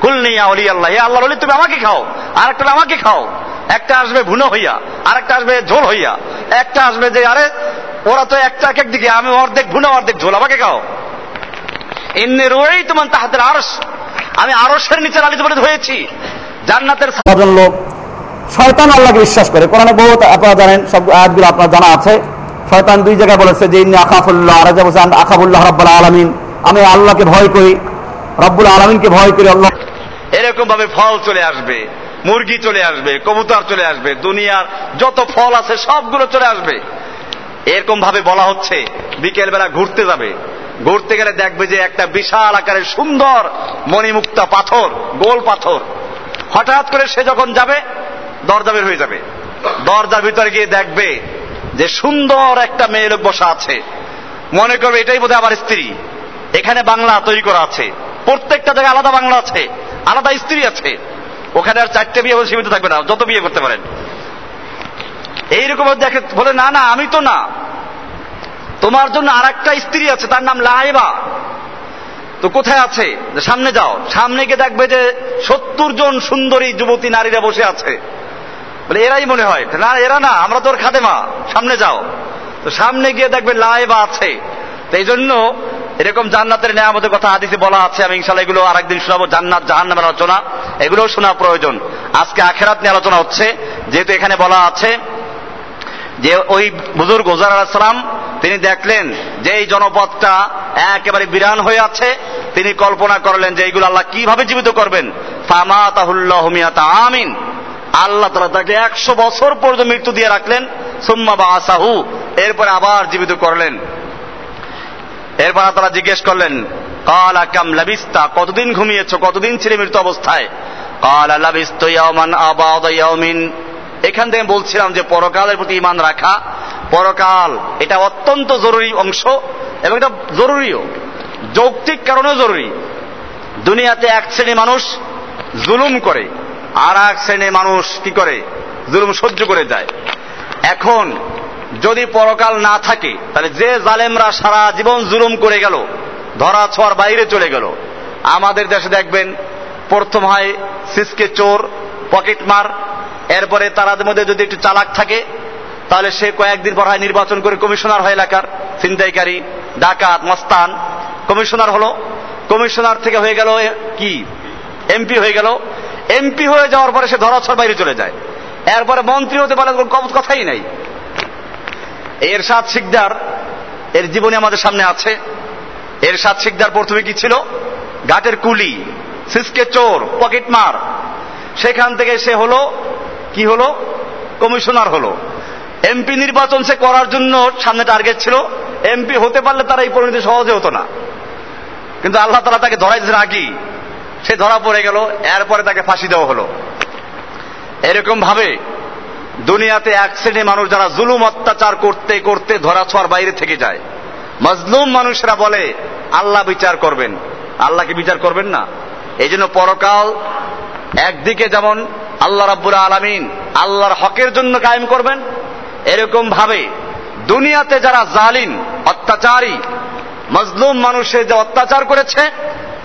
[SPEAKER 1] কুলনিয়া অলি আল্লাহ আল্লাহ বলি তুমি আমাকে খাও। আর একটা আমাকে খাও। একটা আসবে ভুনো হইয়া আর একটা আসবে ঝোল হইয়া। একটা আসবে যে, আরে ওরা তো একটা এক দিকে আমি অর্ধেক ভুনো অর্ধেক ঝোল আমাকে খাও। এমনি রয়েই তোমার তাহাদের আরস আমি আরসের নিচে লালিত পালিত হয়েছি। জান্নাতের
[SPEAKER 2] কজন লোক শয়তান আল্লাহকে বিশ্বাস করে। কোরআনে বহুত আপনারা জানেন সব আয়াতগুলো আপনার জানা আছে। শয়তান দুই জায়গায় বলেছে যে ইন্নি আকাফুল্লাহ আর বলছে আকাবুল্লাহ রব্বুল আলমিন। আমি আল্লাহকে ভয় করি রব্বুল আলমিনকে ভয় করি আল্লাহ।
[SPEAKER 1] এরকম ভাবে ফল চলে আসবে মুরগি চলে আসবে কবুতর চলে আসবে দুনিয়ার যত ফল আছে সবগুলো চলে আসবে। এরকম ভাবে বলা হচ্ছে বিকেল বেলা ঘুরতে যাবে। ঘুরতে গেলে দেখবে যে একটা বিশাল আকারের সুন্দর মণিমুক্তা পাথর, গোল পাথর। হঠাৎ করে সে যখন যাবে, দরজা বের হয়ে যাবে। দরজার ভিতরে গিয়ে দেখবে যে সুন্দর একটা মেয়ে লোক বসা আছে। মনে করবে এটাই বোধহয় আমার স্ত্রী। এখানে বাংলা তৈরি করা আছে। প্রত্যেকটা জায়গায় আলাদা বাংলা আছে, আলাদা স্ত্রী আছে। ওখানে আর চারটে বিয়ে সীমিত থাকবে না, যত বিয়ে করতে পারেন। এইরকম দেখে বলে, না না, আমি তো না। তোমার জন্য আর একটা স্ত্রী আছে, তার নাম লাহেবা। তো কোথায় আছে? সামনে যাও। সামনে গিয়ে দেখবে যে সত্তর জন সুন্দরী যুবতী নারীরা বসে আছে। বলে, এরাই মনে হয়। না, এরা না, আমরা তোর খাদেমা। সামনে যাও। তো সামনে গিয়ে দেখবে লাহেবা আছে। তো এই জন্য এরকম জান্নাতের নেয়ামতের কথা আদিতে বলা আছে। আমি ইনশাল্লাহ এগুলো আর একদিন শোনাবো। জান্নাত জাহান নামের আলোচনা, এগুলোও শোনা প্রয়োজন। আজকে আখেরাত নিয়ে আলোচনা হচ্ছে। যেহেতু এখানে বলা আছে যে ওই বুজুর্গ গোজার আলাহাম তিনি দেখলেন যে এই জনপদটা একেবারে বিরান হয়ে আছে। তিনি কল্পনা করলেন যে এইগুলো আল্লাহ কীভাবে জীবিত করবেন। আমিন। আল্লাহ তালা তাকে একশো বছর পর্যন্ত মৃত্যু দিয়ে রাখলেন। সুম্মা বা আসাহু এরপরে আবার জীবিত করলেন। এরপর তারা জিজ্ঞেস করলেন, কাল আকাম লাবিস্তা? কতদিন ঘুমিয়েছ? কতদিন ছিলে মৃত অবস্থায়? কাল লাবিস্ত আবাদ ইয়ামিন এখান থেকে বলছিলাম যে পরকালের প্রতি ইমান রাখা, পরকাল এটা অত্যন্ত জরুরি অংশ এবং এটা জরুরিও। যৌক্তিক কারণেও জরুরি। দুনিয়াতে এক শ্রেণি মানুষ জুলুম করে, আর এক শ্রেণির মানুষ কি করে? জুলুম সহ্য করে যায়। এখন যদি পরকাল না থাকে, তাহলে যে জালেমরা সারা জীবন জুলুম করে গেল, ধরা ছোঁয়ার বাইরে চলে গেল, আমাদের দেশে দেখবেন, প্রথম হয় সিসকে চোর, পকেটমার এরপরে তাদের মধ্যে যদি একটু চালাক থাকে, তাহলে সে কয়েকদিন পর হয় নির্বাচন করে কমিশনার হয় এলাকার। ছিনতাইকারী, ডাকাত, মস্তান। কমিশনার হলো। কমিশনার থেকে হয়ে গেল কি? এমপি হয়ে গেল। এমপি হয়ে যাওয়ার পরে সে ধরাছর বাইরে চলে যায়। এরপরে মন্ত্রী হতে পারে কথাই নাই। এর সাত শিকদার, এর জীবনে আমাদের সামনে আছে। এর সাত শিকদার প্রথমে কি ছিল? ঘাটের কুলি, সিসকে চোর, পকেটমার। সেখান থেকে সে হলো কি হলো? কমিশনার হলো। এমপি নির্বাচন সে করার জন্য সামনে টার্গেট ছিল। এমপি হতে পারলে তারা এই পরিণতি সহজে হতো না। কিন্তু আল্লাহ তালা তাকে ধরাই দিয়েছেন আগেই। সে ধরা পড়ে গেল, এরপরে তাকে ফাঁসি দেওয়া হলো। এরকম ভাবে দুনিয়াতে এক শ্রেণির মানুষ যারা জুলুম, অত্যাচার করতে করতে ধরা ছোঁয়ার বাইরে থেকে যায়। মজলুম মানুষরা বলে, আল্লাহ বিচার করবেন। আল্লাহকে বিচার করবেন না? এই জন্য পরকাল একদিকে যেমন আল্লাহ রাব্বুল আলমিন আল্লাহর হকের জন্য কায়েম করবেন। এরকম ভাবে দুনিয়াতে যারা জালিম, অত্যাচারী, মজলুম মানুষের যে অত্যাচার করেছে,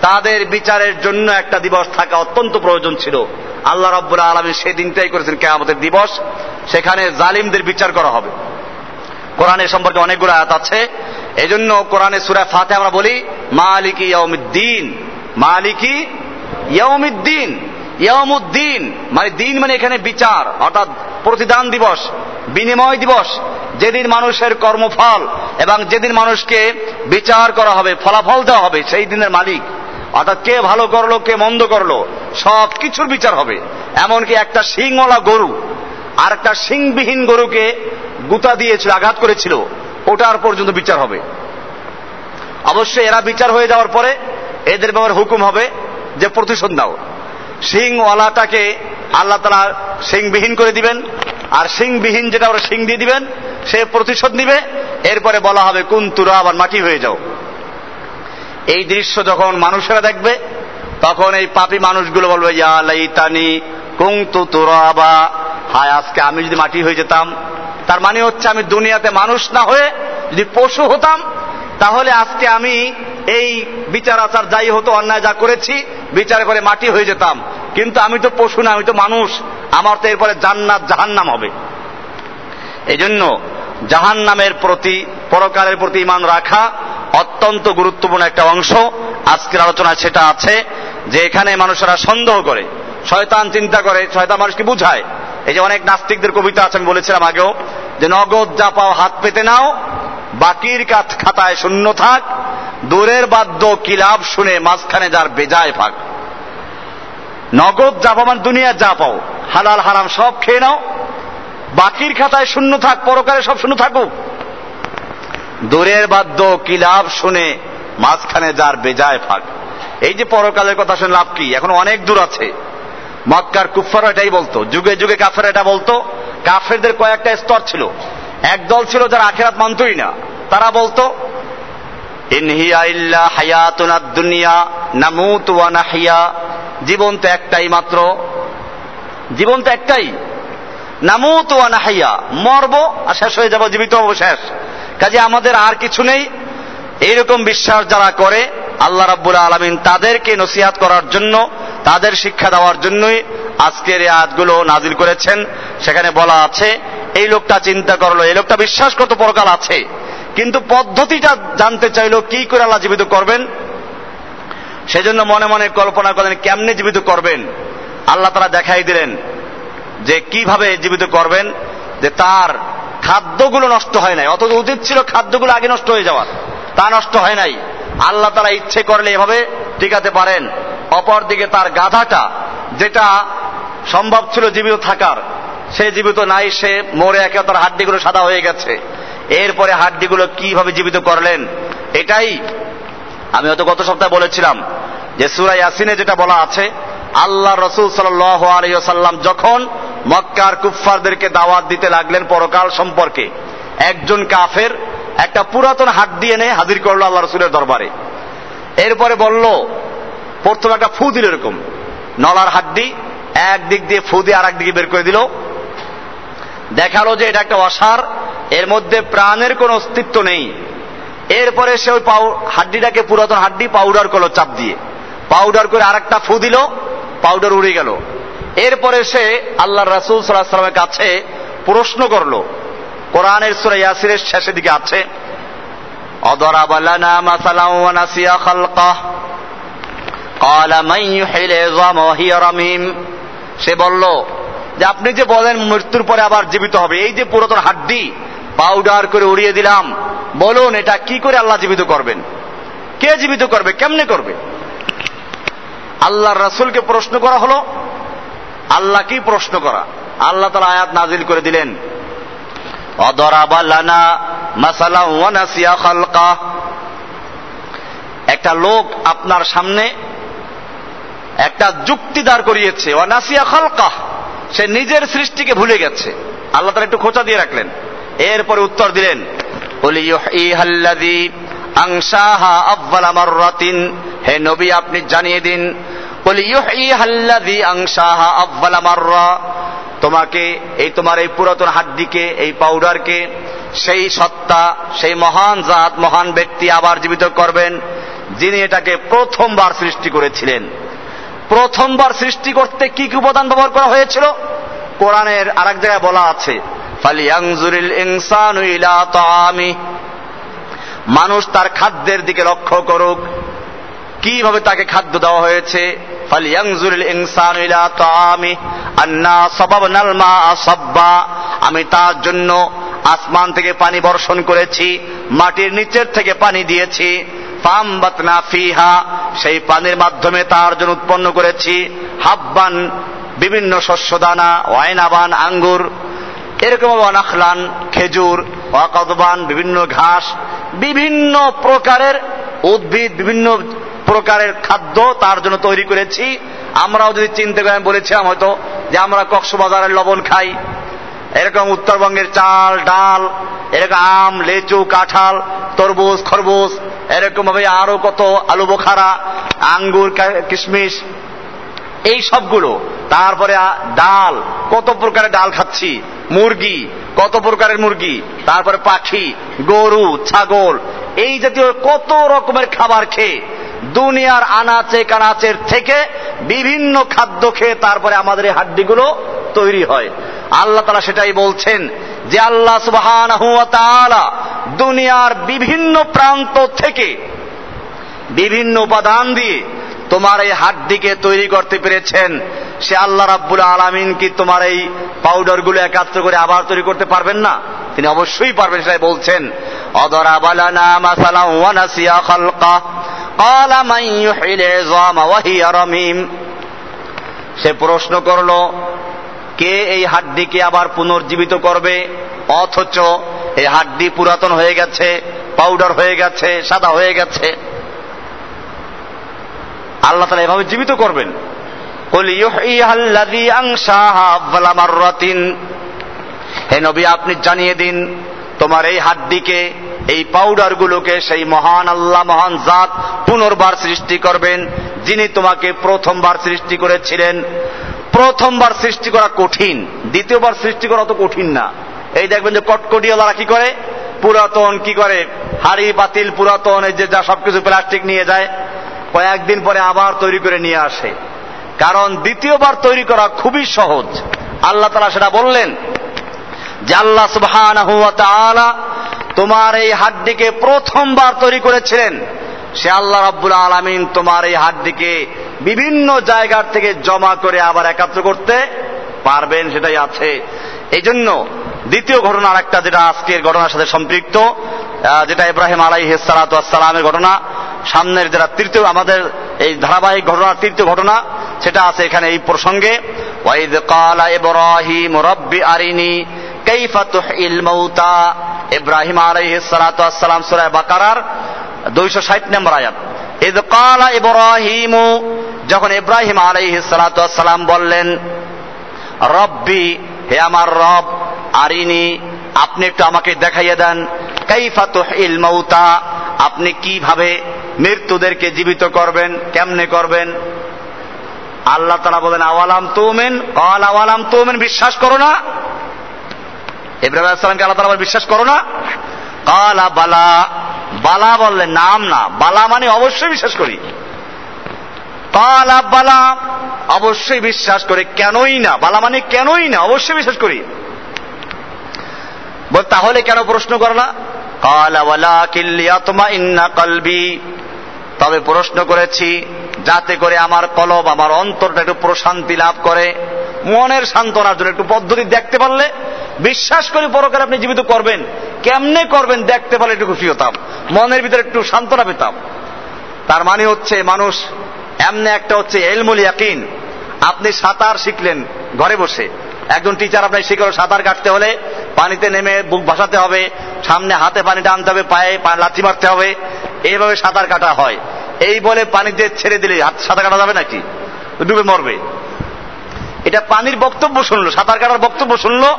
[SPEAKER 1] তাদের বিচারের জন্য একটা দিবস থাকা অত্যন্ত প্রয়োজন ছিল। আল্লাহ রাব্বুল আলমী সেই দিনটাই করেছেন, কেয়ামতের দিবস। সেখানে জালিমদের বিচার করা হবে। কোরআনের সম্পর্কে অনেকগুলো আয়াত আছে। এই জন্য কোরআনে সুরা ফাতে আমরা বলি, মালিকি ইয়মিদ্দিন মালিকি ইয়মিদ্দিন ইয়মুদ্দিন মানে দিন মানে এখানে বিচার, অর্থাৎ প্রতিদান দিবস, বিনিময় দিবস, যেদিন মানুষের কর্মফল এবং যেদিন মানুষকে বিচার করা হবে, ফলাফল দেওয়া হবে, সেই দিনের মালিক। অর্থাৎ কে ভালো করল, কে মন্দ করল, সব কিছুর বিচার হবে। এমনকি একটা শিংওয়ালা গরু, আর একটা শিংবিহীন গরুকে গুতা দিয়েছিল, আঘাত করেছিল, ওটার পর্যন্ত বিচার হবে। অবশ্যই এরা বিচার হয়ে যাওয়ার পরে এদের ব্যাপারে হুকুম হবে যে প্রতিশোধ দাও সিংওয়ালাটাকে আল্লাহ তালা সিংবিহীন করে দিবেন। আর সিংবিহীন যেটা ওরা সিং দিয়ে দিবেন, সে প্রতিশোধ নিবে। এরপরে বলা হবে কোন তুরা আবার মাটি হয়ে যাও। এই দৃশ্য যখন মানুষেরা দেখবে, তখন এই পাপি মানুষগুলো বলবে, ইয়া লাইতানি কুংতু তুরাবা। হায়, আজকে আমি যদি মাটি হয়ে যেতাম, তার মানে হচ্ছে আমি দুনিয়াতে মানুষ না হয়ে যদি পশু হতাম, তাহলে আজকে আমি এই বিচার আচার যাই হতো অন্যায় যা করেছি বিচার করে মাটি হয়ে যেতাম। কিন্তু আমি তো পশু না, আমি তো মানুষ। আমার তো এরপরে জান্নাত, জাহান্নাম হবে। এই জন্য জাহান নামের প্রতি, পরকালের প্রতি ইমান রাখা অত্যন্ত গুরুত্বপূর্ণ একটা অংশ। আজকের আলোচনায় সেটা আছে যে এখানে মানুষেরা সন্দেহ করে। শয়তান চিন্তা করে, শয়তান মানুষকে বুঝায়? এই যে অনেক নাস্তিকদের কবিতা আছে, আমি বলেছিলাম আগেও, যে নগদ যা পাও হাত পেতে নাও, বাকির কাত খাতায় শূন্য থাক দূরের বাদ্য কিলাব শুনে মাঝখানে যার বেজায় ফাঁক নগদ যা পাও মানে দুনিয়ার যা পাও, হালাল, হারাম সব খেয়ে নাও। বাকির খাতায় শূন্য থাক, পরকালে সব শূন্য থাকুক। দূরের বাদ্য কিলাব শুনে মাঝখানে যার বেজায় ফাঁক এই যে পরকালের কথা শুনে লাভ কি? এখন অনেক দূর আছে। মক্কার কুফার এটাই বলতো, যুগে যুগে কাফের এটা বলতো। কাফেরদের কয়েকটা স্তর ছিল। একদল ছিল যারা আখেরাত মানতই না। তারা বলতো ইনহিয়া দুনিয়া জীবন তো একটাই মাত্র। জীবন তো একটাই। নামুত ওয়া নাহিয়া। মরব আর শেষ হয়ে যাব, জীবিত হব শেষ। কাজে আমাদের আর কিছু নেই। এইরকম বিশ্বাস যারা করে, আল্লাহ রাব্বুল আলমিন তাদেরকে নসিহাত করার জন্য, তাদের শিক্ষা দেওয়ার জন্যই আজকের এই আয়াতগুলো নাজিল করেছেন। সেখানে বলা আছে, এই লোকটা চিন্তা করল, এই লোকটা বিশ্বাস করতো পরকাল আছে? কিন্তু পদ্ধতিটা জানতে চাইলো, কি করে আল্লাহ জীবিত করবেন? সেজন্য মনে মনে কল্পনা করলেন কেমনে জীবিত করবেন? আল্লাহ তারা দেখাই দিলেন যে কীভাবে জীবিত করবেন, যে তার খাদ্যগুলো নষ্ট হয় নাই। অথচ উচিত ছিল খাদ্যগুলো আগে নষ্ট হয়ে যাওয়ার। তা নষ্ট হয় নাই। আল্লাহ তারা ইচ্ছে করলে এভাবে টিকাতে পারেন। অপরদিকে তার গাধাটা, যেটা সম্ভব ছিল জীবিত থাকার, সে জীবিত নাই, সে মরে একে তার হাড্ডিগুলো সাদা হয়ে গেছে। এরপরে হাড্ডিগুলো কীভাবে জীবিত করলেন? এটাই আমি হয়তো গত সপ্তাহে বলেছিলাম যে সুরা ইয়াসিনে যেটা বলা আছে, আল্লাহ রসুল সাল্লাম যখন মক্কার কুফফারদেরকে দাওয়াত দিতে লাগলেন পরকাল সম্পর্কে, একজন কাফের একটা পুরাতন হাড্ডি এনে হাজির করল আল্লাহ রসুলের দরবারে। এরপরে বলল, প্রথমে একটা ফু দিল এরকম, নলার হাড্ডি, একদিক দিয়ে ফু দিয়ে আর দিকে বের করে দিল দেখালো যে এটা একটা অসার এর মধ্যে প্রাণের কোনো অস্তিত্ব নেই এরপরে সে ওই হাড্ডিটাকে পুরাতন হাড্ডি পাউডার করলো চাপ দিয়ে পাউডার করে আরেকটা ফু দিল পাউডার উড়ে গেল এরপরে সে আল্লাহ রাসুল সাল্লাহ সাল্লামের কাছে প্রশ্ন করলো কোরআনের সুরা ইয়াসিরের শেষের দিকে আছে অদরাব লানা মাসালাও ওয়া নাসিয়া খালকাহ قال من يحيي العظام وهي رميم সে বলল যে আপনি যে বলেন মৃত্যুর পরে আবার জীবিত হবে, এই যে পুরাতন হাড্ডি পাউডার করে উড়িয়ে দিলাম, বলুন এটা কি করে আল্লাহ জীবিত করবেন? কে জীবিত করবে? কেমনে করবে? আল্লাহর রাসূলকে প্রশ্ন করা হলো আল্লাহ কি প্রশ্ন করা। আল্লাহ তালা আয়াত নাজিল করে দিলেন একটা লোক আপনার সামনে একটা যুক্তি দাঁড় করিয়েছে অনাসিয়া খালকা সে নিজের সৃষ্টিকে ভুলে গেছে। আল্লাহ তারা একটু খোঁচা দিয়ে রাখলেন। এরপরে উত্তর দিলেন হে নবী, আপনি জানিয়ে দিন তোমাকে, এই তোমার এই পুরাতন হাড্ডিকে, এই পাউডারকে, সেই সত্তা, সেই মহান জাত, মহান ব্যক্তি আবার জীবিত করবেন, যিনি এটাকে প্রথমবার সৃষ্টি করেছিলেন। প্রথমবার সৃষ্টি করতে কি কি উপাদান ব্যবহার করা হয়েছিল? কোরআনের আরেক জায়গায় বলা আছে মানুষ তার খাদ্যের দিকে লক্ষ্য করুক। কীভাবে তাকে খাদ্য দেওয়া হয়েছে? আমি তার জন্য আসমান থেকে পানি বর্ষণ করেছি, মাটির নিচের থেকে পানি দিয়েছি। ফামবাতনা ফিহা, সেই পানির মাধ্যমে তার জন্য উৎপন্ন করেছি। হাব্বান, বিভিন্ন শস্য দানা ওয়াইনাবান আঙ্গুর, এরকম অনাখলান খেজুর, অকদবান, বিভিন্ন ঘাস, বিভিন্ন প্রকারের উদ্ভিদ, বিভিন্ন প্রকারের খাদ্য তার জন্য তৈরি করেছি। আমরাও যদি চিন্তা করে বলেছিলাম হয়তো যে আমরা কক্সবাজারের লবণ খাই। এরকম উত্তরবঙ্গের চাল, ডাল, এরকম আম, লেচু, কাঁঠাল, তরমুজ খরবুজ এরকম ভাবে আরও কত আলু বোখারা, আঙ্গুর কিশমিশ, এই সবগুলো। তারপরে ডাল, কত প্রকারের ডাল খাচ্ছি? মুরগি, কত প্রকারের মুরগি? তারপরে পাখি, গরু, ছাগল, এই জাতীয় কত রকমের খাবার খেয়ে দুনিয়ার আনাচে কানাচের থেকে বিভিন্ন খাদ্য খেয়ে তারপরে আমাদের এই হাড্ডিগুলো তৈরি হয়। আল্লাহ তারা সেটাই বলছেন যে আল্লাহ সুবাহ দুনিয়ার বিভিন্ন প্রান্ত থেকে বিভিন্ন উপাদান দিয়ে তোমার এই হাড্ডিকে তৈরি করতে পেরেছেন। সে আল্লাহ রাব্বুল আলমিন কি তোমার এই পাউডারগুলো একাত্র করে আবার তৈরি করতে পারবেন না? তিনি অবশ্যই পারবেন সেটাই বলছেন। সে প্রশ্ন করল কে এই হাড্ডিকে আবার পুনর্জীবিত করবে? অথচ এই হাড্ডি পুরাতন হয়ে গেছে পাউডার হয়ে গেছে, সাদা হয়ে গেছে। আল্লাহ তালা এভাবে জীবিত করবেন। হে নবী, আপনি জানিয়ে দিন, তোমার এই হাড্ডিকে, এই পাউডার গুলোকে সেই মহান আল্লাহ, মহান জাত পুনর্বার সৃষ্টি করবেন, যিনি তোমাকে প্রথমবার সৃষ্টি করেছিলেন। প্রথমবার সৃষ্টি করা কঠিন, দ্বিতীয়বার সৃষ্টি করা তো কঠিন না। এই দেখবেন যে কটকটিওয়ালারা কি করে? পুরাতন কি করে? হাড়ি, পাতিল, পুরাতন, এই যে যা সবকিছু প্লাস্টিক নিয়ে যায়, কয়েকদিন পরে আবার তৈরি করে নিয়ে আসে। কারণ দ্বিতীয়বার তৈরি করা খুবই সহজ। আল্লাহ তালা সেটা বললেন যে আল্লাহ সুবহান তোমার এই হাড্ডিকে প্রথমবার তৈরি করেছিলেন। সে আল্লাহ রাব্বুল আলমিন তোমার এই হাড্ডিকে বিভিন্ন জায়গার থেকে জমা করে আবার একাত্র করতে পারবেন, সেটাই আছে। এই জন্য দ্বিতীয় ঘটনা আর একটা যেটা আজকের ঘটনার সাথে সম্পৃক্ত যেটা ইব্রাহিম আলাই সালামের ঘটনা, সামনের যেটা তৃতীয়, আমাদের এই ধারাবাহিক ঘটনার তৃতীয় ঘটনা, সেটা আছে এখানে এই প্রসঙ্গে। কালা ইব্রাহিম, রব্বি আরিনি কাইফা তুহিল ইব্রাহিম বাকারার 260 নম্বর আয়াত। ইদ কালা ইব্রাহিম যখন ইব্রাহিম আলাইহিস সালাতু ওয়াসসালাম বললেন, রব্বি, হে আমার রব, আরিনি, আপনি একটু আমাকে দেখাইয়ে দেন, কাইফা তুহিল মাউতা, আপনি কীভাবে মৃত্যুদেরকে জীবিত করবেন, কেমনে করবেন? আল্লাহ তারা বলেন, আওয়ালাম তুমেন? কল আওয়ালাম তুমেন, বিশ্বাস করো না। ইব্রাহিম আলাইসালামকে আল্লাহ তালা বিশ্বাস করো না? কালা বালা। বালা বললেন নাম না। বালা মানে অবশ্যই বিশ্বাস করি। কালা বালা। অবশ্যই বিশ্বাস করে, কেনই না? বালা মানে কেনই না? অবশ্যই বিশ্বাস করি। বল, তাহলে কেন প্রশ্ন করো না? কালা ওয়ালা কিল্লিয়াতমা ইন্না কলবি। তবে প্রশ্ন করেছি, যাতে করে আমার কলব, আমার অন্তরটা একটু প্রশান্তি লাভ করে, মনের সান্ত্বনার জন্য একটু পদ্ধতি দেখতে পারলে, বিশ্বাস করে পরকার আপনি জীবিত করবেন। কেমনে করবেন দেখতে পারলে একটু খুশি হতাম, মনের ভিতরে একটু সান্ত্বনা পেতাম। তার মানে হচ্ছে, মানুষ এমনি একটা হচ্ছে এলমুল ইয়াকিন। আপনি সাঁতার শিখলেন ঘরে বসে। একজন টিচার আপনাকে শিখলো সাঁতার কাটতে হলে পানিতে নেমে বুক ভাসাতে হবে, সামনে হাতে পানি টানতে হবে, পায়ে লাথি মারতে হবে। এইভাবে সাঁতার কাটা হয়। এই বলে পানিতে ছেড়ে দিলে, হাত সাঁতার কাটা যাবে নাকি? ডুবে মরবে। এটা পানির বক্তব্য শুনলো, সাঁতার কাটার বক্তব্য শুনলো।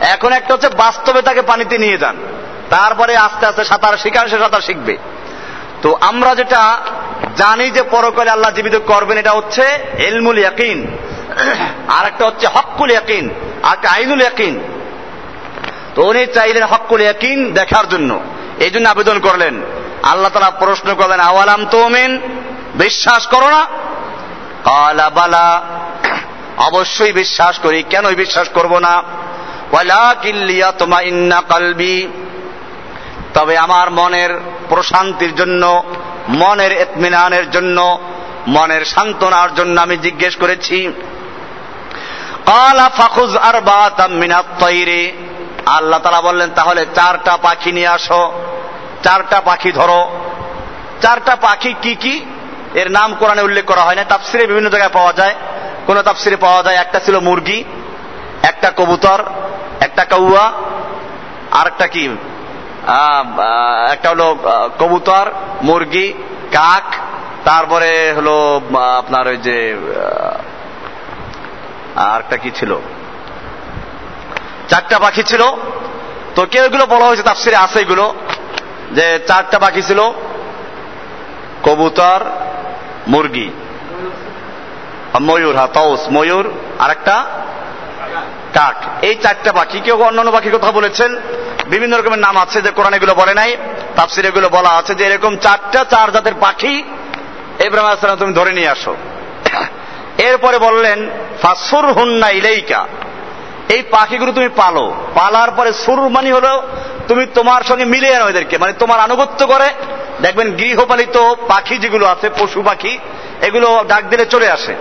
[SPEAKER 1] এখন একটা হচ্ছে বাস্তবে তাকে পানিতে নিয়ে যান। তারপরে আস্তে আস্তে সাঁতার শিখান, সে সাঁতার শিখবে। তো আমরা যেটা জানি যে পরকালে আল্লাহ জীবিত করবেন, এটা হচ্ছে এলমুল ইয়াকিন। আর একটা হচ্ছে হকুল ইয়াকিন আর একটা আইনুল ইয়াকিন। তো উনি চাইলেন হকুল ইয়াকিন দেখার জন্য। এই জন্য আবেদন করলেন। আল্লাহ তালা প্রশ্ন করলেন, আওয়ালাম তোমেন? বিশ্বাস করো না? বালা। অবশ্যই বিশ্বাস করি, কেন বিশ্বাস করব না? কিল্লিয়া তোমা ইন্না কালবি। তবে আমার মনের প্রশান্তির জন্য মনের এতমিনানের জন্য, মনের সান্ত্বনার জন্য আমি জিজ্ঞেস করেছি। কালা ফাখুজ আর মিনাত তৈরি। আল্লাহ তালা বললেন, তাহলে চারটা পাখি নিয়ে আসো। চারটা পাখি ধরো। চারটা পাখি কি কি? এর নাম কোরআনে উল্লেখ করা হয় না। তাফসিরে বিভিন্ন জায়গায় পাওয়া যায়। কোন তাফসিরে পাওয়া যায়, একটা ছিল মুরগি, একটা কবুতর, একটা কৌয়া আর একটা কি? একটা হলো কবুতর, মুরগি, কাক, তারপরে হলো আপনার ওই যে আরেকটা কি ছিল? চারটা পাখি ছিল। তো কেউ এগুলো বলা হয়েছে, তাফসিরে আছে এগুলো, যে চারটা পাখি ছিল, কবুতর, মুরগি। ময়ূর হ্যাঁ তৌস ময়ূর, আরেকটা কাক। এই চারটা পাখি, কেউ অন্যান্য পাখির কথা বলেছেন বিভিন্ন রকমের নাম আছে যে কোরআন এগুলো বলে নাই, তাফসির এগুলো বলা আছে যে এরকম চারটা চার জাতের পাখি ইব্রাহিম আসসালাম তুমি ধরে নিয়ে আসো। এরপরে বললেন ফাসুর হুন্না ইলেইকা এই পাখিগুলো তুমি পালো। পালার পরে সুর মানে হলো তুমি তোমার সঙ্গে মিলে আনো এদেরকে মানে তোমার আনুগত্য করে। দেখবেন গৃহপালিত পাখি যেগুলো আছে, পশু পাখি, এগুলো ডাক দিলে চলে আসে।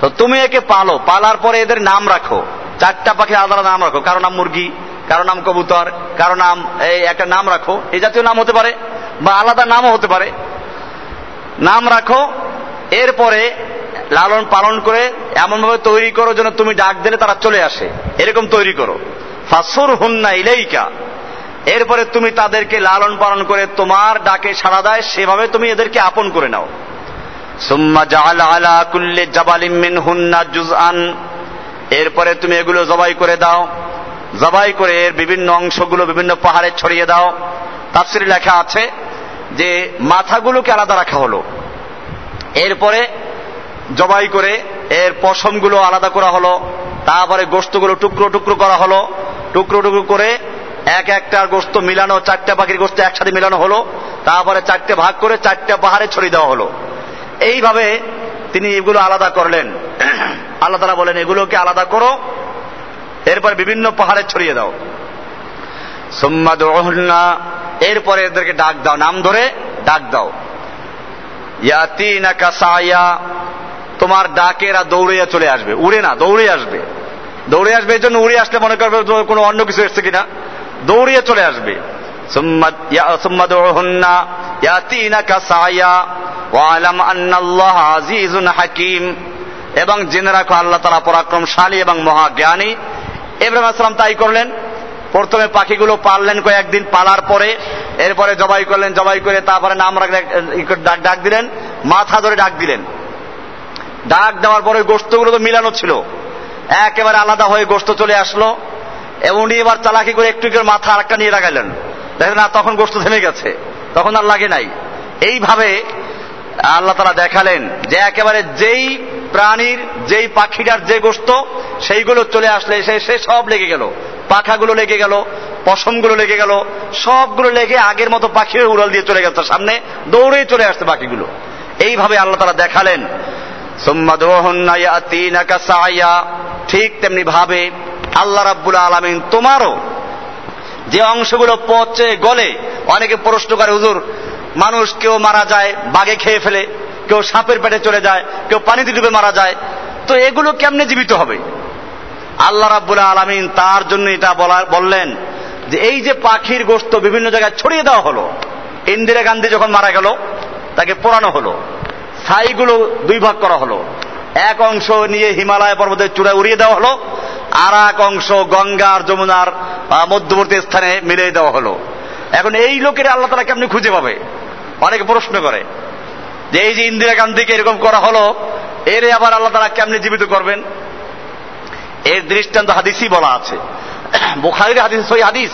[SPEAKER 1] তো তুমি একে পালো। পালার পরে এদের নাম রাখো। চারটা পাখি আলাদা নাম রাখো। কারও নাম মুরগি কারও নাম কবুতর, কারও নাম এই একটা নাম রাখো এই জাতীয় নাম হতে পারে বা আলাদা নামও হতে পারে। নাম রাখো, এরপরে লালন পালন করে এমনভাবে তৈরি করো যেন তুমি ডাক দিলে তারা চলে আসে। এরকম তৈরি করো। ফাসুর হুন্না ইলেইকা। এরপরে তুমি তাদেরকে লালন পালন করে তোমার ডাকে সাড়া দেয় সেভাবে তুমি এদেরকে আপন করে নাও। সুম্মা আলা জাবালিম মিন হুন্না জুজআন এরপরে তুমি এগুলো জবাই করে দাও। জবাই করে এর বিভিন্ন অংশগুলো বিভিন্ন পাহাড়ে ছড়িয়ে দাও। তাফসিরে লেখা আছে যে মাথাগুলোকে আলাদা রাখা হলো। এরপরে জবাই করে এর পশমগুলো আলাদা করা হলো। তারপরে গোস্তগুলো টুকরো টুকরো করা হলো। টুকরো টুকরো করে এক একটার গোস্ত মিলানো, চারটা পাখির গোস্ত একসাথে মিলানো হলো। তারপরে চারটে ভাগ করে চারটা পাহাড়ে ছড়িয়ে দেওয়া হলো। এইভাবে তিনি এগুলো আলাদা করলেন। আল্লাহ তারা বলেন, এগুলোকে আলাদা করো এরপর বিভিন্ন পাহাড়ে ছড়িয়ে দাও। সোম্মাদুল্না এরপরে এদেরকে ডাক দাও। নাম ধরে ডাক দাও। ইয়াতিনা কাসায়া তোমার ডাকে এরা দৌড়িয়া চলে আসবে। উড়ে না, দৌড়ে আসবে। দৌড়ে আসবে এই জন্য উড়ে আসলে মনে করবে কোনো অন্য কিছু এসছে কিনা। দৌড়িয়ে চলে আসবে। এবং জেনে রাখো, আল্লাহ তারা পরাক্রমশালী এবং মহাজ্ঞানী। ইব্রাহিম আসলাম তাই করলেন। প্রথমে পাখিগুলো পাললেন কয়েকদিন পালার পরে এরপরে জবাই করলেন, জবাই করে তারপরে নাম ডাক দিলেন, মাথা ধরে ডাক দিলেন। ডাক দেওয়ার পরে গোস্তগুলো তো মিলানো ছিল। একেবারে আলাদা হয়ে গোস্ত চলে আসলো এবং এবার চালাকি করে একটু করে মাথা আরেকটা নিয়ে লাগাইলেন দেখেন না, তখন গোস্ত থেমে গেছে, তখন আর লাগে নাই। এইভাবে আল্লাহ তারা দেখালেন যে একেবারে যেই প্রাণীর যেই পাখিটার যে গোস্ত, সেইগুলো চলে আসলে সে সে সব লেগে গেল। পাখাগুলো লেগে গেল, পশমগুলো লেগে গেল, সবগুলো লেগে আগের মতো পাখি উড়াল দিয়ে চলে গেছে সামনে, দৌড়েই চলে আসছে পাখিগুলো। এইভাবে আল্লাহ তারা দেখালেন ঠিক তেমনি ভাবে আল্লাহ রাব্বুল আলমিন তোমারও যে অংশগুলো পচে গলে, অনেকে প্রশ্ন করে, হুজুর, মানুষ কেউ মারা যায় বাগে খেয়ে ফেলে। কেউ সাপের পেটে চলে যায়, কেউ পানিতে ডুবে মারা যায়, তো এগুলো কেমনে জীবিত হবে? আল্লাহ রাব্বুল আলমিন তার জন্য এটা বললেন যে এই যে পাখির গোস্ত বিভিন্ন জায়গায় ছড়িয়ে দেওয়া হলো, ইন্দিরা গান্ধী যখন মারা গেল, তাকে পোড়ানো হলো, ছাইগুলো দুই ভাগ করা হলো, এক অংশ নিয়ে হিমালয় পর্বতের চূড়ায় উড়িয়ে দেওয়া হলো, আর এক অংশ গঙ্গার যমুনার মধ্যবর্তী স্থানে মিলিয়ে দেওয়া হলো। এখন এই লোকের আল্লাহ তারা কেমনি খুঁজে পাবে? অনেকে প্রশ্ন করে যে এই যে ইন্দিরা গান্ধীকে এরকম করা হলো, এর আবার আল্লাহ তারা কেমনি জীবিত করবেন? এর দৃষ্টান্ত হাদিসই বলা আছে। বুখারির হাদিস সই হাদিস।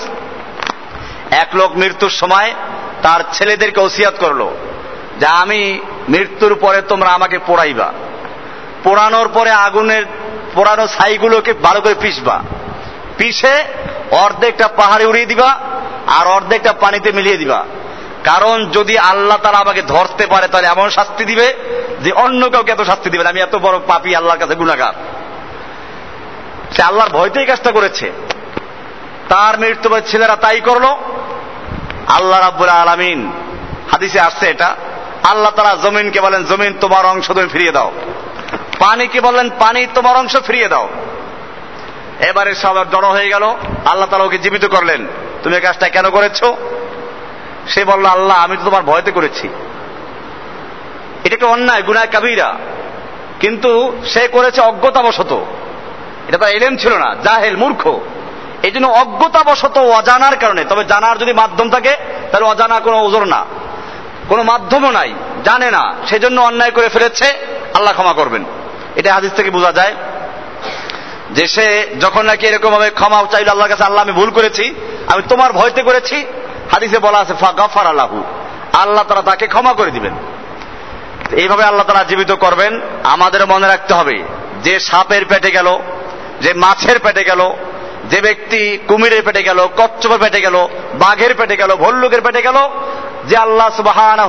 [SPEAKER 1] এক লোক মৃত্যুর সময় তার ছেলেদেরকে ওসিয়াত করল, যে আমি মৃত্যুর পরে তোমরা আমাকে পোড়াইবা। পোড়ানোর পরে আগুনের, পোড়ানো ছাইগুলোকে ভালো করে পিসবা পিষে অর্ধেকটা পাহাড়ে উড়িয়ে দিবা আর অর্ধেকটা পানিতে মিলিয়ে দিবা। কারণ যদি আল্লাহ তারা আমাকে ধরতে পারে, তাহলে এমন শাস্তি দিবে যে অন্য কাউকে এত শাস্তি দিবে আমি এত বড় পাপি, আল্লাহর কাছে গুণাগার সে আল্লাহর ভয়তেই কাজটা করেছে। তার মৃত্যু ছেলেরা তাই করল। আল্লাহ রাব্বুল আলামিন, হাদিসে আসছে এটা। আল্লাহ তারা জমিনকে বলেন, জমিন তোমার অংশ, তুমি ফিরিয়ে দাও। পানিকে বললেন পানি তোমার অংশ, ফিরিয়ে দাও। এবারে সবার জড়ো হয়ে গেল। আল্লাহ তালা ওকে জীবিত করলেন। তুমি কাজটা কেন করেছ? সে বলল, আল্লাহ, আমি তো তোমার ভয়তে করেছি। এটা একটা অন্যায়, গুনায় কাবিরা। কিন্তু সে করেছে অজ্ঞতাবশত। এটা তার এলেম ছিল না, জাহেল, মূর্খ। এই জন্য অজ্ঞতাবশত অজানার কারণে, তবে জানার যদি মাধ্যম থাকে, তাহলে অজানা কোনো ওজোর না। কোনো মাধ্যমও নাই, জানে না। সেজন্য অন্যায় করে ফেলেছে, আল্লাহ ক্ষমা করবেন। এটা হাদিস থেকে বোঝা যায় যে সে যখন নাকি এরকম ভাবে ক্ষমা চাইল, আল্লাহর কাছে, আল্লাহ, আমি ভুল করেছি, আমি তোমার ভয়তে করেছি হাদিসে বলা আছে গাফার আল্লাহু আল্লাহ তারা তাকে ক্ষমা করে দিবেন। এইভাবে আল্লাহ তারা জীবিত করবেন। আমাদের মনে রাখতে হবে, যে সাপের পেটে গেল, যে মাছের পেটে গেল, যে ব্যক্তি কুমিরের পেটে গেল, কচ্ছপের পেটে গেল, বাঘের পেটে গেল, ভল্লুকের পেটে গেল, যে আল্লাহ সুবাহান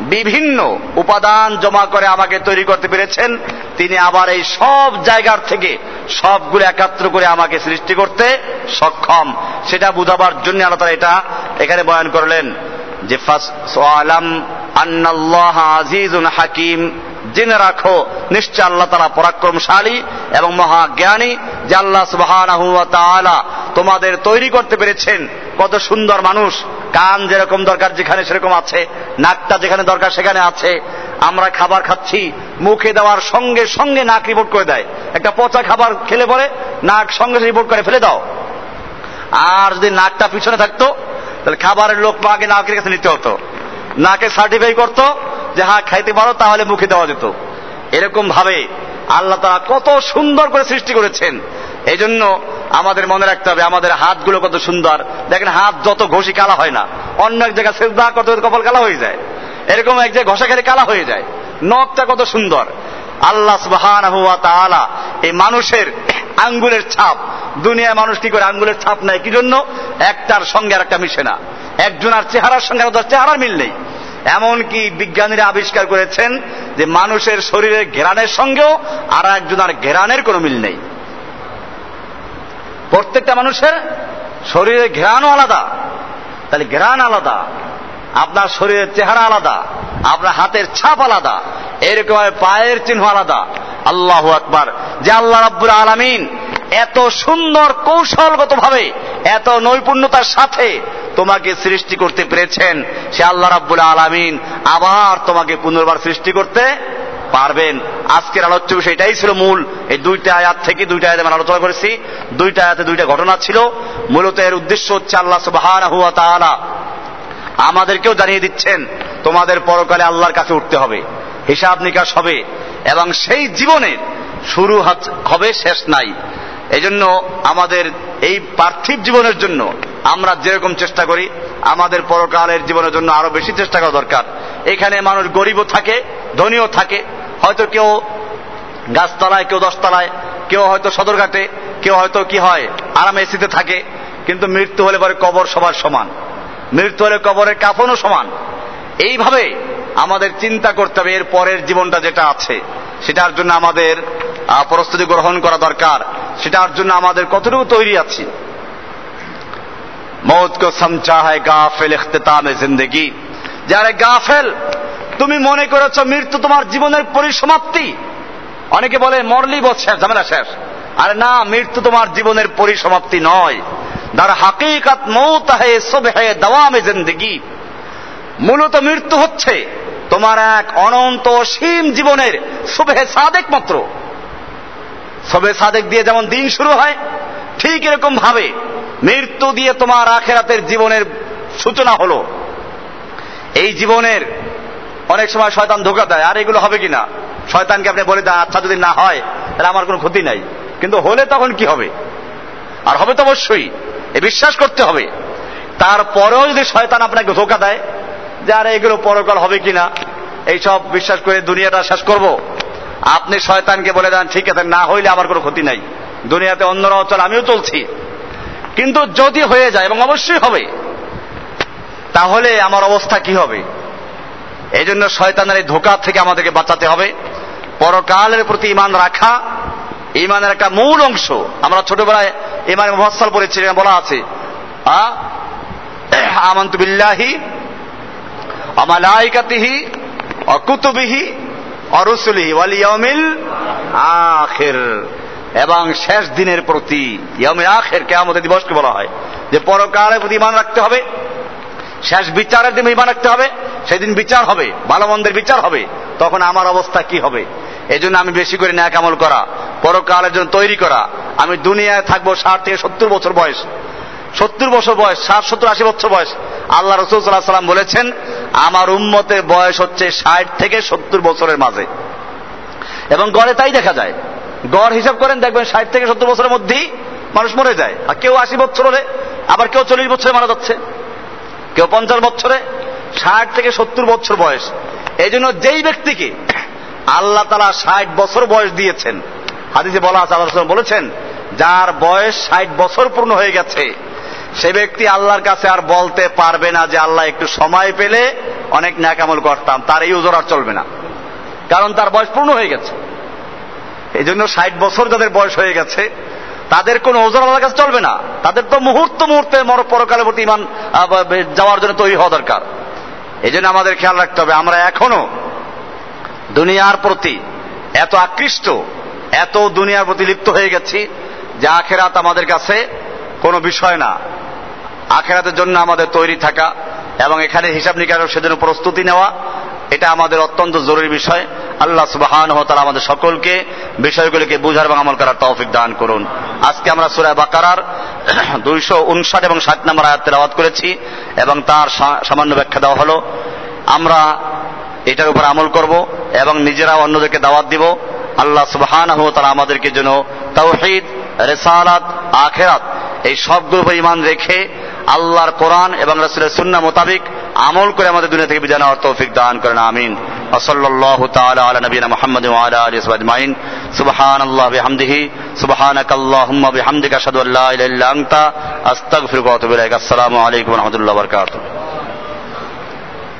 [SPEAKER 1] বিভিন্ন উপাদান জমা করে আমাকে তৈরি করতে পেরেছেন। তিনি আবার এই সব জায়গার থেকে সবগুলো একাত্র করে আমাকে সৃষ্টি করতে সক্ষম। সেটা বুঝাবার জন্য আল্লাহ তারা এটা এখানে বয়ান করলেন যে ফাস আলাম আন্নাল্লাহ আজিজুন হাকিম। জেনে রাখো, নিশ্চয় আল্লাহ তারা পরাক্রমশালী এবং মহাজ্ঞানী, যে আল্লাহ সুবাহ তোমাদের তৈরি করতে পেরেছেন। কত সুন্দর মানুষ, কান যেরকম দরকার যেখানে সেরকম আছে, নাকটা যেখানে দরকার সেখানে আছে। আমরা খাবার খাচ্ছি, মুখে দেওয়ার সঙ্গে সঙ্গে নাক রিপোর্ট করে দেয়। একটা পচা খাবার খেলে পরে নাক সঙ্গে রিপোর্ট করে, ফেলে দাও। আর যদি নাকটা পিছনে থাকতো, তাহলে খাবারের লোক আগে নাকের কাছে নিতে হতো। নাকে সার্টিফাই করতো যে হ্যাঁ খাইতে পারো, তাহলে মুখে দেওয়া যেত। এরকম ভাবে আল্লাহ তারা কত সুন্দর করে সৃষ্টি করেছেন। এই জন্য আমাদের মনে রাখতে হবে, আমাদের হাতগুলো কত সুন্দর। দেখেন হাত যত ঘষি কালা হয় না, অন্য এক জায়গায় কত কপাল কালা হয়ে যায়। এরকম এক জায়গায় ঘষা খেলে কালা হয়ে যায়। নখটা কত সুন্দর। আল্লাহ সুবহান হুয়া এই মানুষের আঙ্গুলের ছাপ দুনিয়ায় মানুষ কি করে আঙ্গুলের ছাপ নেয়? কি জন্য? একটার সঙ্গে আর একটা মিশে না। একজনের চেহারার সঙ্গে আর চেহারার মিল নেই। এমনকি বিজ্ঞানীরা আবিষ্কার করেছেন যে মানুষের শরীরের ঘেরানের সঙ্গেও আর একজনের ঘেরানের কোনো মিল নেই। প্রত্যেকটা মানুষের শরীরের ঘেরানও আলাদা। তাহলে ঘেরান আলাদা, আপনার শরীরের চেহারা আলাদা, আপনার হাতের ছাপ আলাদা এরকম পায়ের চিহ্ন আলাদা। আল্লাহ আকবার। যে আল্লাহ রাব্বুল আলামিন এত সুন্দর কৌশলগত ভাবে এত নৈপুণ্যতার সাথে তোমাকে সৃষ্টি করতে পেরেছেন, সে আল্লাহ রাব্বুল আলামিন আবার তোমাকে পুনর্বার সৃষ্টি করতে পারবেন। আজকের আলোচ্য বিষয় এটাই ছিল মূল। এই দুইটা আয়াত থেকে দুইটা আয়াত আমরা আলোচনা করেছি। দুইটা আয়াতে দুইটা ঘটনা ছিল। মূলত এর উদ্দেশ্য হচ্ছে আল্লাহ সুবহানাহু ওয়া তাআলা আমাদেরকেও জানিয়ে দিচ্ছেন, তোমাদের পরকালে আল্লাহর কাছে উঠতে হবে, হিসাব নিকাশ হবে এবং সেই জীবনের শুরু হবে, শেষ নাই। এজন্য আমাদের এই পার্থিব জীবনের জন্য আমরা যেরকম চেষ্টা করি, আমাদের পরকালের জীবনের জন্য আরও বেশি চেষ্টা করা দরকার। এখানে মানুষ গরিবও থাকে, ধনীও থাকে। হয়তো কেউ গাছতলায়, কেউ দশতলায়, কেউ হয়তো সদরঘাটে, কেউ হয়তো কি হয়, আরামে এসিতে থাকে, কিন্তু মৃত্যু হলে পরে কবর সবার সমান। মৃত্যু হলে কবরের কাফনও সমান। এইভাবে আমাদের চিন্তা করতে হবে এর পরের জীবনটা যেটা আছে, সেটার জন্য আমাদের প্রস্তুতি গ্রহণ করা দরকার। সেটার জন্য আমাদের কতটুকু তৈরি আছি? মৌত কো সমঝা হয় গাফেল ইখতিতামে জিন্দগি। যারা গাফেল, তুমি মনে করেছ মৃত্যু তোমার জীবনের পরিসমাপ্তি। অনেকে বলে মরলি বোধ শেষ, ঝামেলা শেষ। আরে না, মৃত্যু তোমার জীবনের পরিসমাপ্তি নয়। দার হাকিকাত মৌত হে সব হে দাওয়ামে জিন্দগি। মূলত মৃত্যু হচ্ছে তোমার এক অনন্ত অসীম জীবনের শুভে সাদেক মাত্র। সবে সাদেক দিয়ে যেমন দিন শুরু হয়, ঠিক এরকম ভাবে মৃত্যু দিয়ে তোমার আখেরাতের জীবনের সূচনা হলো। এই জীবনের অনেক সময় শয়তান ধোকা দেয়, আর এগুলো হবে কিনা? শয়তানকে আপনি বলে দেন আচ্ছা যদি না হয়, তাহলে আমার কোনো ক্ষতি নাই। কিন্তু হলে তখন কি হবে? আর হবে তো অবশ্যই, এ বিশ্বাস করতে হবে। তারপরেও যদি শয়তান আপনাকে ধোকা দেয়, যে আরে এগুলো পরকাল হবে কিনা, এইসব বিশ্বাস করে দুনিয়াটা শেষ করব। আপনি শয়তানকে বলে দেন, ঠিক আছে, না হইলে আমার কোনো ক্ষতি নাই। দুনিয়াতে অন্যরাও চল, আমিও চলছি। কিন্তু যদি হয়ে যায়, এবং অবশ্যই হবে, তাহলে আমার অবস্থা কি হবে? এই জন্য শয়তানের এই ধোকা থেকে আমাদেরকে বাঁচাতে হবে। পরকালের প্রতি ইমান রাখা ইমানের একটা মূল অংশ। আমরা ছোটবেলায় ইমান মুহাসাল পড়েছি বলা আছে আমন্তু বিল্লাহি অমালাইকাতিহি অকুতুবিহি আখির। এবং শেষ দিনের প্রতি আখির, কিয়ামতের দিবসকে বলা হয়, যে পরকালের প্রতি ইমান রাখতে হবে, শেষ বিচারের দিন ইমান রাখতে হবে, সেদিন বিচার হবে ভালো মন্দের বিচার হবে, তখন আমার অবস্থা কি হবে? এই জন্য আমি বেশি করে ন্যাক আমল করা, পরকালের জন্য তৈরি করা, আমি দুনিয়ায় থাকব ষাট থেকে সত্তর বছর বয়স সত্তর বছর বয়স, ষাট, সত্তর, আশি বছর বয়স। আল্লাহ রসুল সাল্লাহ সাল্লাম বলেছেন, আমার উম্মতের বয়স হচ্ছে ষাট থেকে সত্তর বছরের মাঝে। এবং গড়ে তাই দেখা যায়। গড় হিসাব করেন, দেখবেন ষাট থেকে সত্তর বছরের মধ্যেই মানুষ মরে যায়। আর কেউ আশি বছর হলে, আবার কেউ চল্লিশ বছরে মারা যাচ্ছে। কেউ পঞ্চাশ বছরে, ষাট থেকে সত্তর বছর বয়স। এই জন্য যেই ব্যক্তিকে আল্লাহ তালা ষাট বছর বয়স দিয়েছেন, হাদিসে বলা আছে, আল্লাহ বলেছেন, যার বয়স ষাট বছর পূর্ণ হয়ে গেছে সে ব্যক্তি আল্লাহর কাছে আর বলতে পারবে না যে আল্লাহ একটু সময় পেলে অনেক ন্যাকামল করতাম, তার এই ওজোর আর চলবে না। কারণ তার বয়স পূর্ণ হয়ে গেছে। এই জন্য ষাট বছর যাদের বয়স হয়ে গেছে, তাদের কোনো ওজন আল্লাহর কাছে চলবে না। তাদের তো মুহূর্ত মুহূর্তে মর পরকালের প্রতি ইমান যাওয়ার জন্য তৈরি হওয়া দরকার। এই জন্য আমাদের খেয়াল রাখতে হবে, আমরা এখনও দুনিয়ার প্রতি এত আকৃষ্ট, এত দুনিয়ার প্রতি লিপ্ত হয়ে গেছি যে আখেরাত আমাদের কাছে কোনো বিষয় না। আখেরাতের জন্য আমাদের তৈরি থাকা এবং এখানে হিসাব নিকাশের সেজন্য প্রস্তুতি নেওয়া, এটা আমাদের অত্যন্ত জরুরি বিষয়। আল্লাহ সুবাহান তারা আমাদের সকলকে বিষয়গুলিকে বুঝার এবং আমল করার তৌফিক দান করুন। আজকে আমরা সুরায় বাকারার দুইশো উনষাট এবং ষাট নম্বর আয়াত তেলাওয়াত করেছি এবং তার সামান্য ব্যাখ্যা দেওয়া হলো। আমরা এটার উপর আমল করব এবং নিজেরা অন্যদেরকে দাওয়াত দিব। আল্লাহ সুবহান তারা আমাদেরকে যেন তৌহিদ, রেসালাত, আখেরাত এই সবগুলো উপর ইমান রেখে আল্লাহর কোরআন এবং রসুলের সুন্না মোতাবিক আমল করে আমাদের দুনিয়া থেকে বিদায় নেওয়ার তৌফিক দান করেন, আমিন। ওসল্লাহ তাআলা আলা নবীনা মুহাম্মদ ওয়া আলা আলিহি ওয়া আজমাইন। সুবহানাল্লাহি বিহামদিহি আলাইকুম রাহমাতুল্লাহি বারাকাতুহু।